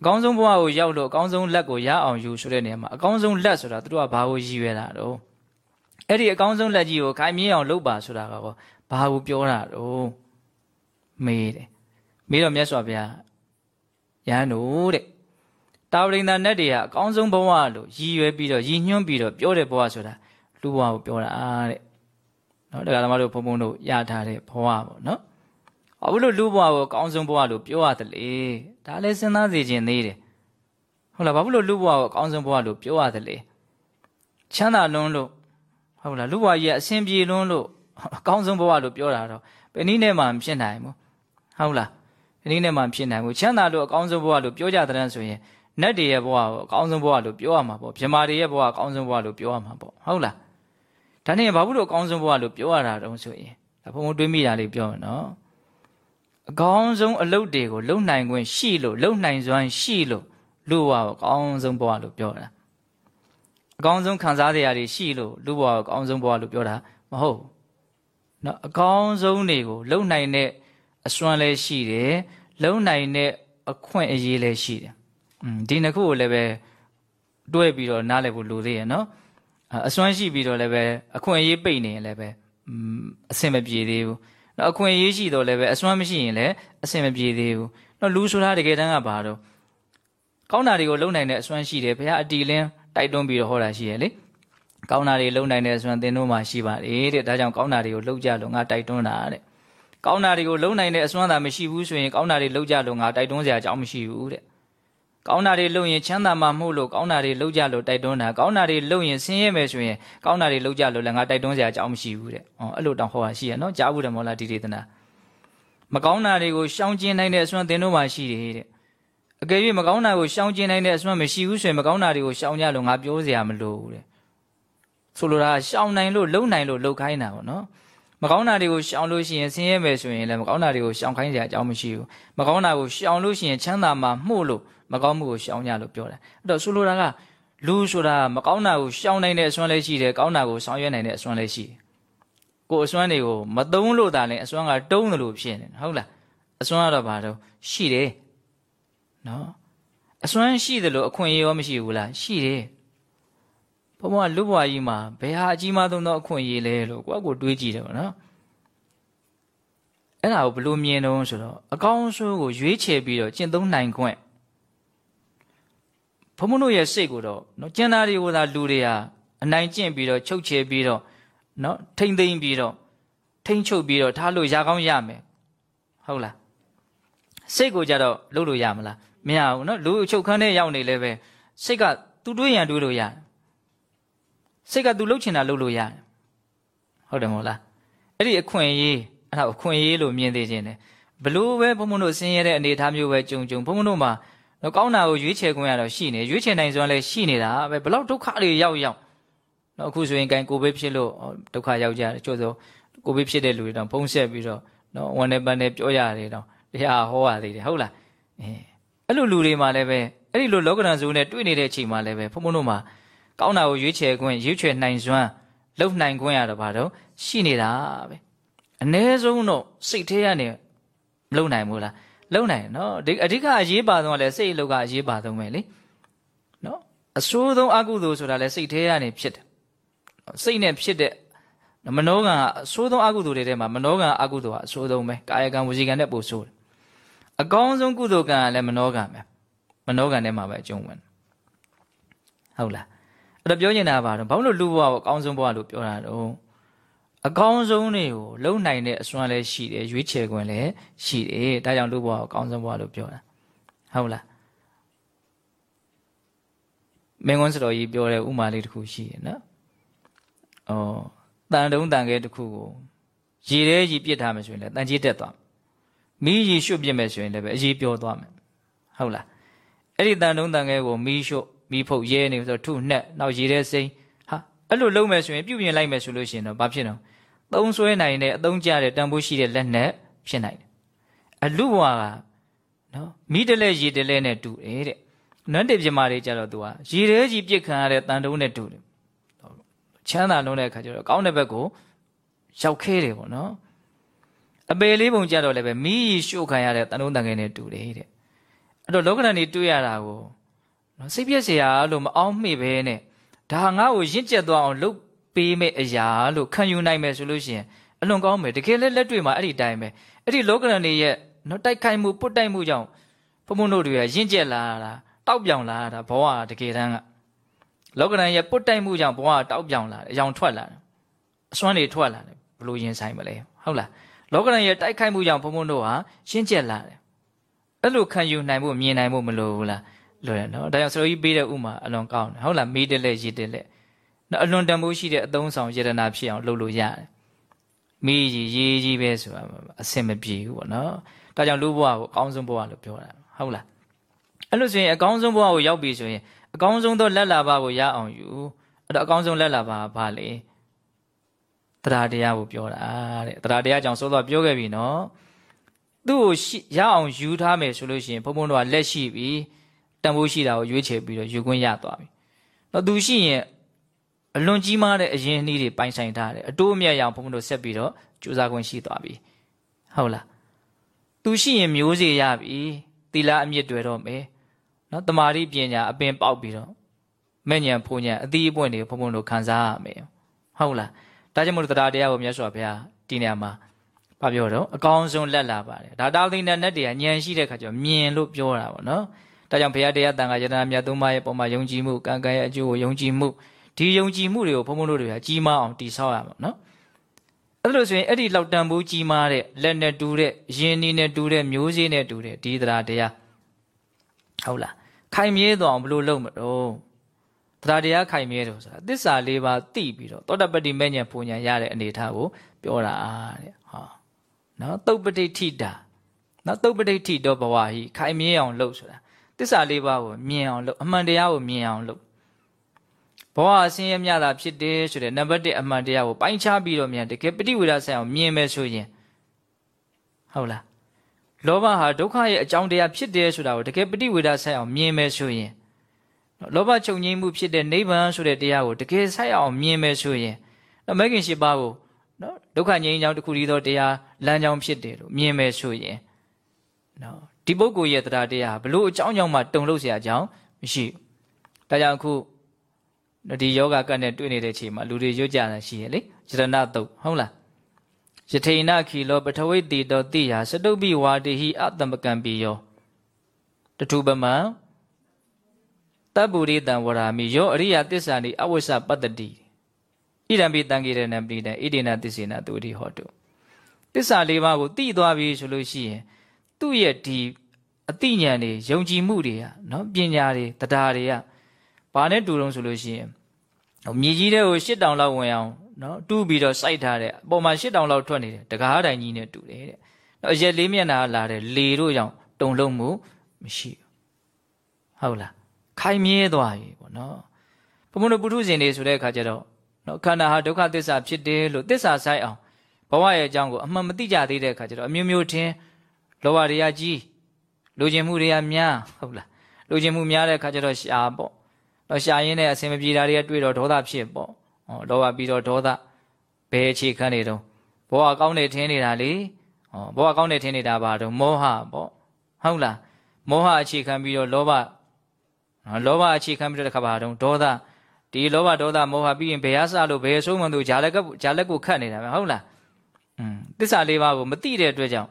အကောင်းဆုံးဘဝကိုရောက်လို့အကောင်းဆုံးလက်ကိုရအောင်ယူဆိုတဲ့နေရာမှာအကောင်းဆုံးလက်ဆိုတာသူတို့ကဘာကိုရည်ရွယ်တာတော့အဲ့ဒီအကောင်းဆုံးလက်ကြီးကိုခိုင်မြဲအောင်လုပ်ပါဆိုတာကဘာကိုပြောတာတော့မေးတယ်မေးတော့မြတ်စွာဘုရား ယဟန်တို့တဲ့တာဝရိန္ဒနတ်တွေကအကောင်းဆုံးဘဝလို့ရည်ရွယ်ပြီးတော့ရည်ညွှန်းပြီးတော့ပြောတဲ့ဘဝဆိုတာလူဘဝကိုပြောတာတဲ့နော်တရားဓမ္မတို့ဘုံဘုံတို့ရထားတဲ့ဘဝပေါ့နော်ဘာလို့လူဘဝကိုအကောင်းဆုံးဘဝလို့ပြောရတယ်လေဒါလည်းစဉ်းစားစေခြင်းသေးတယ်ဟုတ်လားဘာလို့လူဘဝကိုအကောင်းဆုံးဘဝလို့ပြောရတယ်လေချမ်းသာလွန်းလို့ဟုတ်လားလူဘဝကြီးအဆင်ပြေလွန်းလို့အကောင်းဆုံးဘဝလို့ပြောတာတော့ဘယ်နည်းနဲ့မှမဖြစ်နိုင်ဘူးဟုတ်လား ဘယ်နည်းနဲ့မှမဖြစ်နိုင်ဘူးချမ်းသာလို့အကောင်းဆုံးဘဝလို့ပြောကြတဲ့ဆိုရင်နတ်တွေရဲ့ဘဝကိုအကောင်းဆုံးဘဝလို့ပြောရမှာပေါ့မြမာတွေရဲ့ဘဝအကောင်းဆုံးဘဝလို့ပြောရမှာပေါ့ဟုတ်လားဒါနဲ့ဘာလို့အကောင်းဆုံးဘဝလို့ပြောရတာတုံးဆိုရင်ဒါဘုံဘုံတွေးမိတာလေးပြောမယ်နော်အကောင်းဆုံးအလုပ်တွေကိုလုံနိုင်ခွင့်ရှိလို့လုံနိုင်စွမ်းရှိလို့လူဘဝကိုအကောင်းဆုံးဘဝလို့ပြောတာအကောင်းဆုံးခံစားတရားတွေရှိလို့လူဘဝကိုအကောင်းဆုံးဘဝလို့ပြောတာမဟုတ်နော်အကောင်းဆုံးတွေကိုလုံနိုင်တဲ့ အစွမ်းလည်းရှိတယ်လုံနိုင်တဲ့အခွင့်အရေးလည်းရှိတယ်ဒီနှစ်ခုကိုလည်းပဲတွဲပြီးတော့နားလည်ဖို့လိုသေးရဲ့နော်အစွမ်းရှိပြီးတော့လည်းပဲအခွင့်အရေးပိတ်နေရင်လည်းပဲအဆင်မပြေသေးဘူးနော်အခွင့်အရေးရှိတော့လည်းပဲအစွမ်းမရှိရင်လည်းအဆင်မပြေသေးဘူးနော်လူဆိုတာတကယ်တမ်းကဘာတော့ကောင်းတာတွေကိုလုံနိုင်တဲ့အစွမ်းရှိတယ်ဘုရားအတီလင်းတိုက်တွန်းပြီးတော့ဟောတာရှိရဲ့လေကောင်းတာတွေလုံနိုင်တဲ့အစွမ်းသင်တို့မှာရှိပါတယ်တဲ့ဒါကြောင့်ကောင်းတာတွေကိုလှုပ်ကြလို့ငါတိုက်တွန်းတာတဲ့ ကောင်းတာတွေကိုလုံနိုင်တဲ့အစွမ်းသာမရှိဘူးဆိုရင်ကောင်းတာတွေလှုပ်ကြလို့ငါတိုက်တွန်းစရာအကြောင်းမရှိဘူးတဲ့ကောင်းတာတွေလုပ်ရင်ချမ်းသာမှာမဟုတ်လို့ကောင်းတာတွေလုပ်ကြလို့တိုက်တွန်းတာကောင်းတာတွေလုပ်ရင်ဆင်းရဲမယ်ဆိုရင်ကောင်းတာတွေလုပ်ကြလို့လည်းငါတိုက်တွန်းစရာအကြောင်းမရှိဘူးတဲ့။ဟောအဲ့လိုတောင်ဟောတာရှိရနော်ကြားဘူးတယ်မောလားဒီဒေသနာမကောင်းတာတွေကိုရှောင်ကျဉ်နိုင်တဲ့အစွမ်းသင်တို့မှာရှိတယ်တဲ့အကယ်၍မကောင်းတာကိုရှောင်ကျဉ်နိုင်တဲ့အစွမ်းမရှိဘူးဆိုရင်မကောင်းတာတွေကိုရှောင်ကြလို့ငါပြောစရာမလိုဘူးတဲ့ဆိုလိုတာရှောင်နိုင်လို့လုံနိုင်လို့လှုပ်ခိုင်းတာပေါ့နော် မကောင်းတာတွေကိုရှောင်လို့ရှိရင်ဆင်းရဲမယ်ဆိုရင်လည်းမကောင်းတာတွေကိုရှောင်ခိုင်းစရာအကြောင်းမရှိဘူးမကောင်းတာကိုရှောင်လို့ရှိရင်ချမ်းသာမှာမှုလို့မကောင်းမှုကိုရှောင်ကြလို့ပြောတယ်အဲ့တော့ဆိုလိုတာကလူဆိုတာမကောင်းတာကိုရှောင်နိုင်တဲ့အစွမ်းလည်းရှိတယ်ကောင်းတာကိုဆောင်ရွက်နိုင်တဲ့အစွမ်းလည်းရှိတယ်ကိုယ်အစွမ်းတွေကိုမသုံးလို့တာလည်းအစွမ်းကတုံးတယ်လို့ဖြစ်နေဟုတ်လားအစွမ်းကတော့ဘာတော့ရှိတယ်နော်အစွမ်းရှိတယ်လို့အခွင့်အရေးရောမရှိဘူးလားရှိတယ် ဘုံဘကလူဘွားကြီးမှာဘယ်ဟာအကြီးမားဆုံးသောအခွင့်အရေးလဲလို့ကိုယ့်ကိုတွေးကြည့်တယ်ဗောနော်အဲ့ဒါကိုဘယ်လိုမြင်တော့ဆိုတော့အကောင်းဆုံးကိုရွေးချယ်ပြီးတော့ကျင့်သုံးနိုင်ခွင့်ဘုံဘုံတို့ရဲ့စိတ်ကိုတော့နော်ကျန်တာတွေကိုသာလူတွေဟာအနိုင်ကျင့်ပြီးတော့ချုပ်ချယ်ပြီးတော့နော်ထိမ့်သိမ့်ပြီးတော့ထိမ့်ချုပ်ပြီးတော့ထားလို့ရကောင်းရမယ်ဟုတ်လားစိတ်ကိုကြတော့လှုပ်လို့ရမလားမရဘူးနော်လူအချုပ်ခန်းထဲရောက်နေလဲပဲစိတ်ကသူတွေးရန်တွေးလို့ရတယ် စိတ်ကသူလှုပ်ချင်တာလှုပ်လို့ရတယ်ဟုတ်တယ်မဟုတ်လားအဲ့ဒီအခွင့်အရေးအဲ့ဒါအခွင့်အရေးလို့မြင်သေးခြင်းတယ်ဘလို့ပဲဘုံဘုံတို့ဆင်းရဲတဲ့အနေအထားမျိုးပဲကြုံကြုံဘုံဘုံတို့မှာတော့ကောင်းတာကိုရွေးချယ်ခွင့်ရတော့ရှိနေရွေးချယ်နိုင်စွမ်းလည်းရှိနေတာပဲဘလောက်ဒုက္ခတွေရောက်ရောက်တော့အခုဆိုရင်ကင်ကိုဘေးဖြစ်လို့ဒုက္ခရောက်ကြတယ်ကျို့ဆိုကိုဘေးဖြစ်တဲ့လူတွေတော့ဖုံးဆက်ပြီးတော့နော်ဝန်နေပန်းနေပြောရတယ်တော့တရားဟောရသေးတယ်ဟုတ်လားအဲအဲ့လိုလူတွေမှာလည်းပဲအဲ့ဒီလိုလောကဓာတ်ဇိုးနဲ့တွေ့နေတဲ့အချိန်မှာလည်းပဲဘုံဘုံတို့မှာ ကောင်းတာကိုရွေးချယ်ခွင့်ရွေးချယ်နိုင်စွမ်းလုံနိုင်ခွင့်ရတော့ဘာတော့ရှိနေတာပဲအ ਨੇ ဆုံးတော့စိတ်ထဲကနေမလုံနိုင်ဘူးလားလုံနိုင်နော်ဒီအဓိကအရေးပါဆုံးကလည်းစိတ်အလုပ်ကအရေးပါဆုံးပဲလေနော်အဆိုးဆုံးအကုသိုလ်ဆိုတာလည်းစိတ်ထဲကနေဖြစ်တယ်စိတ်နဲ့ဖြစ်တဲ့မနောကံကအဆိုးဆုံးအကုသိုလ်တွေထဲမှာမနောကံအကုသိုလ်ကအဆိုးဆုံးပဲကာယကံဝစီကံနဲ့ပိုဆိုးတယ်အကောင်းဆုံးကုသိုလ်ကံကလည်းမနောကံပဲမနောကံထဲမှာပဲအကျုံးဝင်ဟုတ်လား အဲ့တော့ပြောနေတာပါတော့ဘာလို့လူဘဝကိုအကောင်းဆုံးဘဝလို့ပြောတာတော့အကောင်းဆုံးတွေကိုလုံနိုင်တဲ့အစွမ်းလည်းရှိတယ်ရွေးချယ်ခွင့်လည်းရှိတယ်ဒါကြောင့်လူဘဝကိုအကောင်းဆုံးဘဝလို့ပြောတာဟုတ်လားမင်းကွန်းစတော်ကြီးပြောတဲ့ဥမာလေးတစ်ခုရှိတယ်နော်ဩတန်တုံးတန်ခဲတစ်ခုကိုရေထဲကြီးပြစ်ထားမယ်ဆိုရင်လည်းတန်ကြီးတက်သွားမီးကြီးရွှတ်ပြစ်မယ်ဆိုရင်လည်းပဲအကြီးပြောသွားမယ်ဟုတ်လားအဲ့ဒီတန်တုံးတန်ခဲကိုမီးရွှတ် မီးဖုတ်ရဲနေဆိုတော့ထုနှက်နောက်ရေထဲစိမ့်ဟာအဲ့လိုလုပ်မယ်ဆိုရင်ပြုပြင်လိုက်မယ်ဆိုလို့ရှိရင်တော့ဘာဖြစ်တော့သုံးဆွဲနိုင်တဲ့အသုံးကျတဲ့တန်ဖိုးရှိတဲ့လက်နဲ့ဖြစ်နိုင်တယ်အလူဘွားကနော်မိတလဲရေတလဲနဲ့တူတယ်တဲ့နတ်တေပြမာတွေကြတော့သူကရေထဲကြီးပြစ်ခံရတဲ့တန်တုံးနဲ့တူတယ်ချမ်းသာလုံးတဲ့အခါကျတော့ကောင်းတဲ့ဘက်ကိုရောက်ခဲတယ်ပေါ့နော်အပေလေးပုံကြတော့လည်းပဲမိရှို့ခံရတဲ့တန်တုံးတန်ငယ်နဲ့တူတယ်တဲ့အဲ့တော့လောကဓာတ်နေတွေ့ရတာကို နော်စိတ်ပြည့်စရာလို့မအောင်မေ့ပဲနဲ့ဒါငါ့ကိုရင့်ကျက်သွားအောင်လုပ်ပေးမဲ့အရာလို့ခံယူနိုင်မယ်ဆိုလို့ရှိရင်အလွန်ကောင်းမယ်တကယ်လည်းလက်တွေ့မှာအဲ့ဒီတိုင်းပဲအဲ့ဒီလောကရန်တွေရဲ့နော်တိုက်ခိုက်မှုပုတ်တိုက်မှုကြောင့်ဘုံဘုံတို့တွေကရင့်ကျက်လာတာတောက်ပြောင်လာတာဘဝတကယ်တမ်းကလောကရန်ရဲ့ပုတ်တိုက်မှုကြောင့်ဘဝတောက်ပြောင်လာတယ်အယောင်ထွက်လာတယ်အစွမ်းတွေထွက်လာတယ်ဘလို့ရင်ဆိုင်မလဲဟုတ်လားလောကရန်ရဲ့တိုက်ခိုက်မှုကြောင့်ဘုံဘုံတို့ဟာရှင်းကျက်လာတယ်အဲ့လိုခံယူနိုင်ဖို့မြင်နိုင်ဖို့မလိုဘူးလား လွယ်တယ်နော်ဒါကြောင့်ဆရာကြီးပေးတဲ့ဥမာအလွန်ကောင်းတယ်ဟုတ်လားမေးတယ်လက်ရည်တယ်လက်နော်အလွန်တန်ဖိုးရှိတဲ့အသုံးဆောင်ယတနာဖြစ်အောင်လုပ်လို့ရတယ်မေးကြီးရေးကြီးပဲဆိုတာအဆင်မပြေဘူးပေါ့နော်ဒါကြောင့်လူဘဝကိုအကောင်းဆုံးဘဝလို့ပြောတာဟုတ်လားအဲ့လိုဆိုရင်အကောင်းဆုံးဘဝကိုရောက်ပြီဆိုရင်အကောင်းဆုံးသောလက်လာပါကိုရအောင်ယူအဲ့တော့အကောင်းဆုံးလက်လာပါဘာလဲတရားတရားကိုပြောတာတဲ့တရားတရားကြောင့်ဆိုတော့ပြောခဲ့ပြီနော်သူ့ကိုရအောင်ယူထားမယ်ဆိုလို့ရှိရင်ဘုံဘုံတို့ကလက်ရှိပြီ တန်ဖိုးရှိတာကိုရွေးချယ်ပြီးတော့ယူခွင့်ရသွားပြီတော့သူရှိရင်အလွန်ကြီးမားတဲ့အရင်နှီးတွေပိုင်ဆိုင်ထားတယ်အတိုးအမြတ်ရောင်ဘုံဘုံတို့ဆက်ပြီးတော့ကြိုးစားခွင့်ရှိသွားပြီဟုတ်လားသူရှိရင်မျိုးစေ့ရပြီသီလအမြင့်တွေတော့မယ်နော်တမာတိပညာအပင်ပေါက်ပြီးတော့မဲ့ညံဖူညံအသီးအပွင့်တွေဘုံဘုံတို့ခံစားရမယ်ဟုတ်လားဒါကြောင့်မို့လို့တရားတရားကိုမြတ်စွာဘုရားဒီနေရာမှာဘာပြောတော့အကောင်းဆုံးလက်လာပါတယ်ဒါတောင်းသိတဲ့နဲ့တည်းကဉာဏ်ရှိတဲ့ခါကျတော့မြင်လို့ပြောတာပေါ့နော် ဒါကြောင့်ဘုရားတရားတန်ခါယတနာမြတ်သုံးပါးရဲ့ပုံမှာယုံကြည်မှုကံကံရဲ့အကျိုးကိုယုံကြည်မှုဒီယုံကြည်မှုတွေကိုဘုံဘုံတို့တွေကကြီးမားအောင်တည်ဆောက်ရမှာနော်အဲ့လိုဆိုရင်အဲ့ဒီလောက်တန်ဖိုးကြီးမားတဲ့လက်နဲ့တူတဲ့ယင်းနီးနဲ့တူတဲ့မျိုးစေ့နဲ့တူတဲ့ဒီတရားတရားဟုတ်လားခိုင်မြဲသွားအောင်ဘယ်လိုလုပ်မလို့တရားတရားခိုင်မြဲတယ်ဆိုတာသစ္စာလေးပါးသိပြီးတော့သောတပတ္တိမဲ့ညာပူညာရတဲ့အနေအထားကိုပြောတာတဲ့ဟောနော်တုတ်ပဋိဋ္ဌိတာနော်တုတ်ပဋိဋ္ဌိတော့ဘဝဟိခိုင်မြဲအောင်လုပ်ဆိုတာ သစ္စာလေးပါးကိုမြင်အောင်လုပ်အမှန်တရားကိုမြင်အောင်လုပ်ဘဝအစင်းရမြတာဖြစ်တယ်ဆိုတဲ့နံပါတ်1အမှန်တရားကိုပိုင်းခြားပြီးတော့မြန်တကယ်ပဋိဝေဒဆိုင်အောင်မြင်မယ်ဆိုရင်ဟုတ်လားလောဘဟာဒုက္ခရဲ့အကြောင်းတရားဖြစ်တယ်ဆိုတာကိုတကယ်ပဋိဝေဒဆိုင်အောင်မြင်မယ်ဆိုရင်လောဘချုပ်ငြိမ်းမှုဖြစ်တဲ့နိဗ္ဗာန်ဆိုတဲ့တရားကိုတကယ်ဆိုင်အောင်မြင်မယ်ဆိုရင်တော့မဂ်ခင်ရှိပါကိုနော်ဒုက္ခငြိမ်းချောင်းတစ်ခုတည်းသောတရားလမ်းကြောင်းဖြစ်တယ်လို့မြင်မယ်ဆိုရင်နော် ဒီပုဂ္ဂိုလ်ရဲ့တရားတရားဘလို့အကြောင်းကြောင့်မှတုံလို့เสียအကြောင်းမရှိဘူးဒါကြောင့်အခုဒီယောဂကတ်နဲ့တွေ့နေတဲ့အချိန်မှာလူတွေရွတ်ကြတာရှိရလေယရဏတုတ်ဟုတ်လားယထိန်နခီလောပထဝိတိတောတိယစတုပိဝါတိဟိအတမကံပိယောတထုပမံတပ္ပုရိတံဝရာမိယောအရိယသစ္စာနိအဝိစ္စပတ္တတိဣဒံပိတံကိရဏံပိတံဣဒိနာသစ္စေနာသူတိဟောတုသစ္စာလေးပါးကိုသိသွားပြီဆိုလို့ရှိရင် သူ့ရဲ့ဒီအသိဉာဏ်တွေယုံကြည်မှုတွေကနော်ပညာတွေတရားတွေကဘာနဲ့တူတုံးဆိုလို့ရှိရင်မြေကြီးတဲ့ကို၈တောင်လောက်ဝင်အောင်နော်တူးပြီးတော့စိုက်ထားတဲ့အပေါ်မှာ၈တောင်လောက်ထွက်နေတယ်တကားတိုင်ကြီးနဲ့တူတယ်တဲ့နော်အရက်လေးမျက်နှာလာတယ်လေတို့ကြောင့်တုံလုံးမှုမရှိဘူးဟုတ်လားခိုင်မြဲသွားပြီပေါ့နော်ဘုံဘုံတို့ပုထုဇဉ်တွေဆိုတဲ့အခါကျတော့နော်ခန္ဓာဟာဒုက္ခသစ္စာဖြစ်တယ်လို့သစ္စာဆိုင်အောင်ဘဝရဲ့အကြောင်းကိုအမှန်မသိကြသေးတဲ့အခါကျတော့အမျိုးမျိုးထင် လောဘတွေကကြီးလူကျင်မှုတွေကများဟုတ်လားလူကျင်မှုများတဲ့အခါကျတော့ရှာပေါ့တော့ရှာရင်းနဲ့အစင်မပြေတာတွေကတွေ့တော့ဒေါသဖြစ်ပေါ့ဟောလောဘပြီးတော့ဒေါသဘယ်အခြေခံနေတော့ဘောကကောင်းနေထင်းနေတာလေဟောဘောကကောင်းနေထင်းနေတာပါတော့မောဟပေါ့ဟုတ်လားမောဟအခြေခံပြီးတော့လောဘလောဘအခြေခံပြီးတော့တခါပါတော့ဒေါသဒီလောဘဒေါသမောဟပြီးရင်ဘယ်ရစလို့ဘယ်ဆုံးမှတို့ဂျာလက်ကဂျာလက်ကိုခတ်နေတာပဲဟုတ်လားอืมသစ္စာလေးပါးကိုမသိတဲ့အတွက်ကြောင့်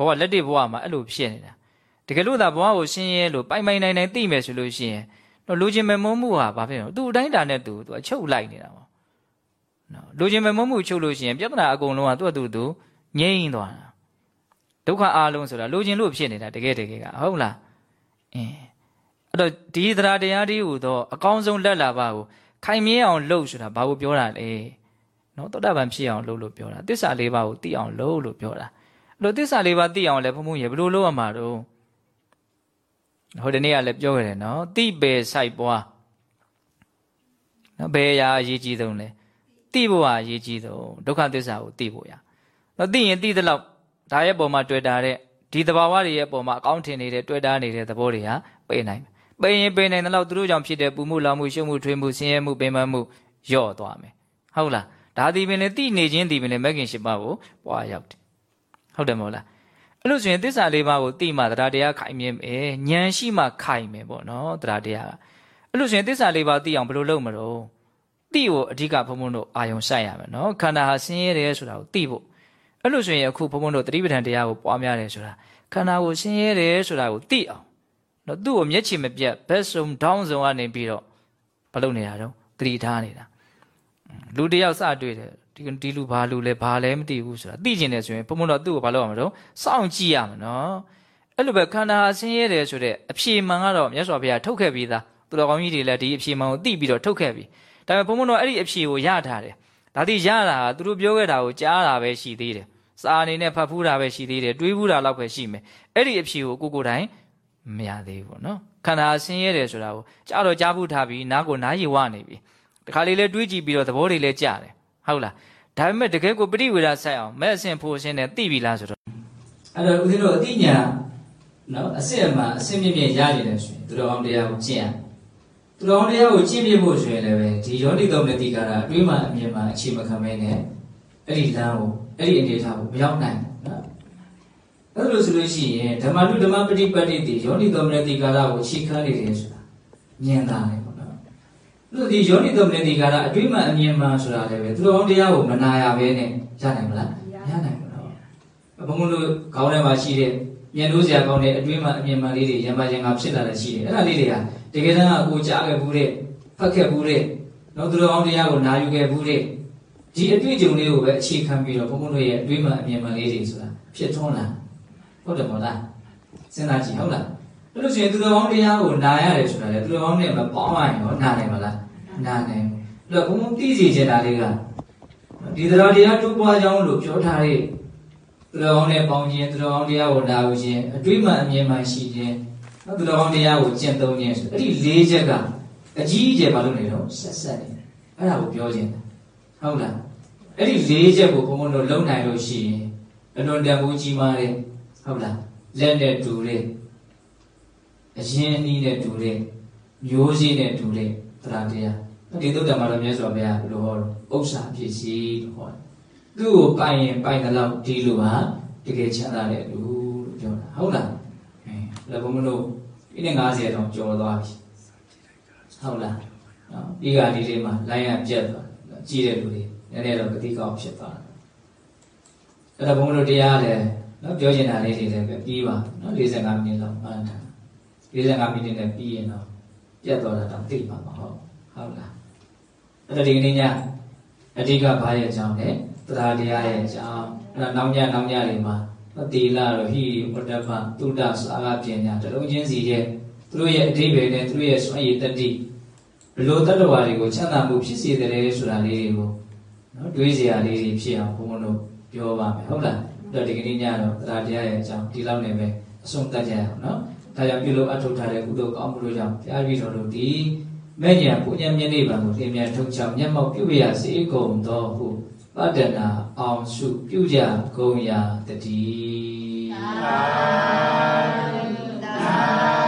ဘဝလက်တွေဘဝမှာအဲ့လိုဖြစ်နေတာတကယ်လို့သာဘဝကိုရှင်းရဲလို့ပိုင်ပိုင်နိုင်နိုင်သိမယ်ဆိုလို့ရှိရင်တော့လူချင်းမမုန်းမှုဟာဘာဖြစ်လဲသူ့အတိုင်းတာနဲ့သူသူအချုပ်လိုက်နေတာပေါ့နော်လူချင်းမမုန်းမှုချုပ်လို့ရှိရင်ပြဿနာအကုန်လုံးကသူ့အတူတူငြိမ့်သွားတာဒုက္ခအလုံးဆိုတာလူချင်းလို့ဖြစ်နေတာတကယ်တကယ်ကဟုတ်လားအင်းအဲ့တော့ဒီသရတရားဒီဟူသောအကောင်းဆုံးလက်လာပါကိုခိုင်မြဲအောင်လုပ်ဆိုတာဘာကိုပြောတာလဲနော်သောတာပန်ဖြစ်အောင်လုပ်လို့ပြောတာတစ္ဆာလေးပါးကိုသိအောင်လုပ်လို့ပြောတာ အဲ့တော့တစ္ဆာလေးပါးသိအောင်လဲဘုံဘုံရေဘယ်လိုလုပ်ရမှာတော့ဟိုဒီနေ့ကလည်းပြောခဲ့တယ်နော်တိပေဆိုင်ပွားနော်ဘယ်အရာအရေးကြီးဆုံးလဲသိဖို့ဟာအရေးကြီးဆုံးဒုက္ခသစ္စာကိုသိဖို့ရနော်သိရင်သိသလောက်ဒါရဲ့ပုံမှာတွေ့တာတဲ့ဒီသဘာဝတွေရဲ့ပုံမှာအကောင်းထင်နေတဲ့တွေ့တာနေတဲ့သဘောတွေဟာပိတ်နိုင်ပိတ်ရင်ပိတ်နိုင်တဲ့လောက်သူတို့ကြောင့်ဖြစ်တဲ့ပူမှုလောင်မှုရှုံမှုထွေးမှုဆင်းရဲမှုပင်ပန်းမှုလျော့သွားမယ်ဟုတ်လားဒါဒီပင်လေသိနေခြင်းဒီပင်လေမဂ်ခင်ရှိပါကိုပွားရောက်တယ် ဟုတ်တယ်မဟုတ်လားအဲ့လိုဆိုရင်သစ္စာလေးပါးကိုသိမှတရားတရားခိုင်မြဲမယ်ဉာဏ်ရှိမှခိုင်မယ်ပေါ့နော်တရားတရားအဲ့လိုဆိုရင်သစ္စာလေးပါးသိအောင်ဘယ်လိုလုပ်မလို့သိဖို့အဓိကဘုံဘုံတို့အာယုံဆိုင်ရမယ်နော်ခန္ဓာဟာဆင်းရဲတယ်ဆိုတာကိုသိဖို့အဲ့လိုဆိုရင်အခုဘုံဘုံတို့တတိပဋ္ဌာန်တရားကိုပွားများတယ်ဆိုတာခန္ဓာကိုဆင်းရဲတယ်ဆိုတာကိုသိအောင်နော်သူ့ကိုမျက်ခြေမပြတ်ဘက်ဆုံဒေါင်းဆုံကနေပြီးတော့မလုပ်နေတာတော့တတိထားနေတာလူတယောက်စတွေ့တယ် ဒီဒီဒီလူဘာလူလဲဘာလဲမသိဘူးဆိုတာသိကျင်တယ်ဆိုရင်ဘုံဘုံတော့သူ့ကိုဘာလုပ်ရမလို့စောင့်ကြည့်ရမှာနော်အဲ့လိုပဲခန္ဓာဆင်းရဲတယ်ဆိုတဲ့အဖြေမှန်ကတော့မြတ်စွာဘုရားထုတ်ခဲ့ပြီးသားသူတော်ကောင်းကြီးတွေလည်းဒီအဖြေမှန်ကိုသိပြီးတော့ထုတ်ခဲ့ပြီဒါပေမဲ့ဘုံဘုံတော့အဲ့ဒီအဖြေကိုရထားတယ်ဒါတိရတာကသူတို့ပြောခဲ့တာကိုကြားတာပဲရှိသေးတယ်စာအနေနဲ့ဖတ်ဖူးတာပဲရှိသေးတယ်တွေးဖူးတာလောက်ပဲရှိမယ်အဲ့ဒီအဖြေကိုကိုကိုတိုင်မရသေးဘူးပေါ့နော်ခန္ဓာဆင်းရဲတယ်ဆိုတာကိုကြားတော့ကြားဘူးထားပြီးနားကိုနားရည်ဝနေပြီတခါလေးလဲတွေးကြည့်ပြီးတော့သဘောတွေလဲကြားတယ်ဟုတ်လား ဒါပေမဲ့တကယ်ကိုပရိဝေဒဆိုင်အောင်မဲ့အစဉ်ဖို့အစဉ်နဲ့သိပြီလားဆိုတော့အဲ့တော့ဦးဇင်းတို့အတိညာနော်အစစ်အမှန်အစစ်မြင့်မြင့်ရနေတယ်ဆိုရင်သူတော်အောင်တရားကိုကျင့်ရသူတော်အောင်တရားကိုကျင့်ပြဖို့ဆိုရင်လည်းပဲဒီယောနိတော်မတိကာရအတွေးမှအမြင်မှအခြေမခံမဲနဲ့အဲ့ဒီလမ်းကိုအဲ့ဒီအနေထားကိုမရောက်နိုင်နော်အဲ့လိုဆိုလို့ရှိရင်ဓမ္မတုဓမ္မပฏิပတ်တိတိယောနိတော်မတိကာရကိုအခြေခံနေတယ်ဆိုတာမြင်တာလေ ပေါ့နော်အဲ့ဒီယောနိတော်မတိကာရအတွေးမှအမြင်မှဆိုတာလည်းပဲသူတော်အောင်တရားကိုမနာရဘဲနဲ့ရနိုင်မလားရနိုင်ပါတော့ဘုံဘုံတို့ခေါင်းထဲမှာရှိတဲ့မြန်လို့စရာကောင်းတဲ့အတွေးမှအမြင်မှလေးတွေရံပါရံကဖြစ်လာတဲ့ရှိတယ်အဲ့ဒါလေးတွေကတကယ်တမ်းကကိုကြားခဲ့ဘူးတဲ့ဖတ်ခဲ့ဘူးတဲ့နော်သူတော်အောင်တရားကိုနာယူခဲ့ဘူးတဲ့ဒီအတွေ့အကြုံလေးကိုပဲအခြေခံပြီးတော့ဘုံဘုံတို့ရဲ့အတွေးမှအမြင်မှလေးတွေဆိုတာဖြစ်ထွန်းလာဟုတ်တယ်မဟုတ်လားစဉ်းစားကြည့်ဟုတ်လား အဲ့လိုဆိုရင်သူတော်အောင်တရားကိုနာရတယ်ဆိုတာလေသူတော်အောင်နဲ့မပေါင်းရရင်ရောနာနိုင်မလားနာနိုင်အဲ့တော့ဘုံဘုံသိစီချင်တာလေးကဒီတရားတရားတိုးပွားကြောင်းလို့ပြောထားတဲ့သူတော်အောင်နဲ့ပေါင်းခြင်းသူတော်အောင်တရားကိုနာယူခြင်းအတွေးမှအမြင်မှရှိခြင်းနော်သူတော်အောင်တရားကိုကျင့်သုံးခြင်းဆိုအဲ့ဒီ၄ချက်ကအကြီးအကျယ်မလုပ်နေတော့ဆက်ဆက်နေတယ်အဲ့ဒါကိုပြောခြင်းဟုတ်လားအဲ့ဒီ၄ချက်ကိုဘုံဘုံတို့လုံနိုင်လို့ရှိရင်အလွန်တန်ဖိုးကြီးမားတဲ့ဟုတ်လားလက်နဲ့တူတဲ့ အရင်အနည်းနဲ့တူတဲ့မျိုးစည်းနဲ့တူတဲ့တရားတရားဒီသုတ္တမှာတော့မြတ်စွာဘုရားဘယ်လိုဟောတော့ဥစ္စာဖြစ်စီလို့ဟောတယ်သူ့ကိုပိုင်ရင်ပိုင်တဲ့လောက်ဒီလိုပါတကယ်ချမ်းသာတဲ့လူလို့ပြောတာဟုတ်လားအဲလည်းဘုံမလို့ဒီနေ့90တောင်ကျော်သွားပြီဟုတ်လားနော်ပြီးကဒီလေးမှာလိုင်းရပြတ်သွားကြည့်တဲ့လူတွေနည်းနည်းတော့ဂတိကောက်ဖြစ်သွားတယ်အဲ့ဒါဘုံမလို့တရားလည်းနော်ပြောချင်တာလေးတွေလည်းပဲပြီးပါနော်45မိနစ်လောက်မှန်းတာ 45မိနစ်နဲ့ပြီးရင်တော့ပြတ်သွားတာတော့သိပါမှာဟုတ်ဟုတ်လားအဲ့ဒါဒီကနေ့ညအဓိကဘာရဲ့အကြောင်းလဲတရားတရားရဲ့အကြောင်းအဲ့ဒါနောက်ညနောက်ညတွေမှာတိလာတော့ဟိဝတ္တပတုဒ္ဒစာကပညာတလုံးချင်းစီရဲ့သူတို့ရဲ့အဓိပ္ပာယ်နဲ့သူတို့ရဲ့စွမ်းရည်တတိဘလို့တတ္တဝါတွေကိုချမ်းသာမှုဖြစ်စေတယ်ဆိုတာလေးတွေကိုနော်တွေးစရာလေးတွေဖြစ်အောင်ဘုန်းဘုန်းတို့ပြောပါမယ်ဟုတ်လားအဲ့တော့ဒီကနေ့ညတော့တရားတရားရဲ့အကြောင်းဒီလောက်နဲ့ပဲအဆုံးသတ်ကြရအောင်နော် ဒါကြောင့်ပြုလို့အထောက်ထားတဲ့ကုသိုလ်ကောင်းမှုတို့ကြောင့်ဘုရားပြီးတော်တို့ဒီမဲ့ညာပုညံမြင့်နိဗ္ဗာန်ကိုသင်မြန်ထုတ်ချောင်းမျက်မှောက်ပြုရစေကုန်သောဟုပတ္တနာအောင်စုပြုကြကုန်ရာတည်း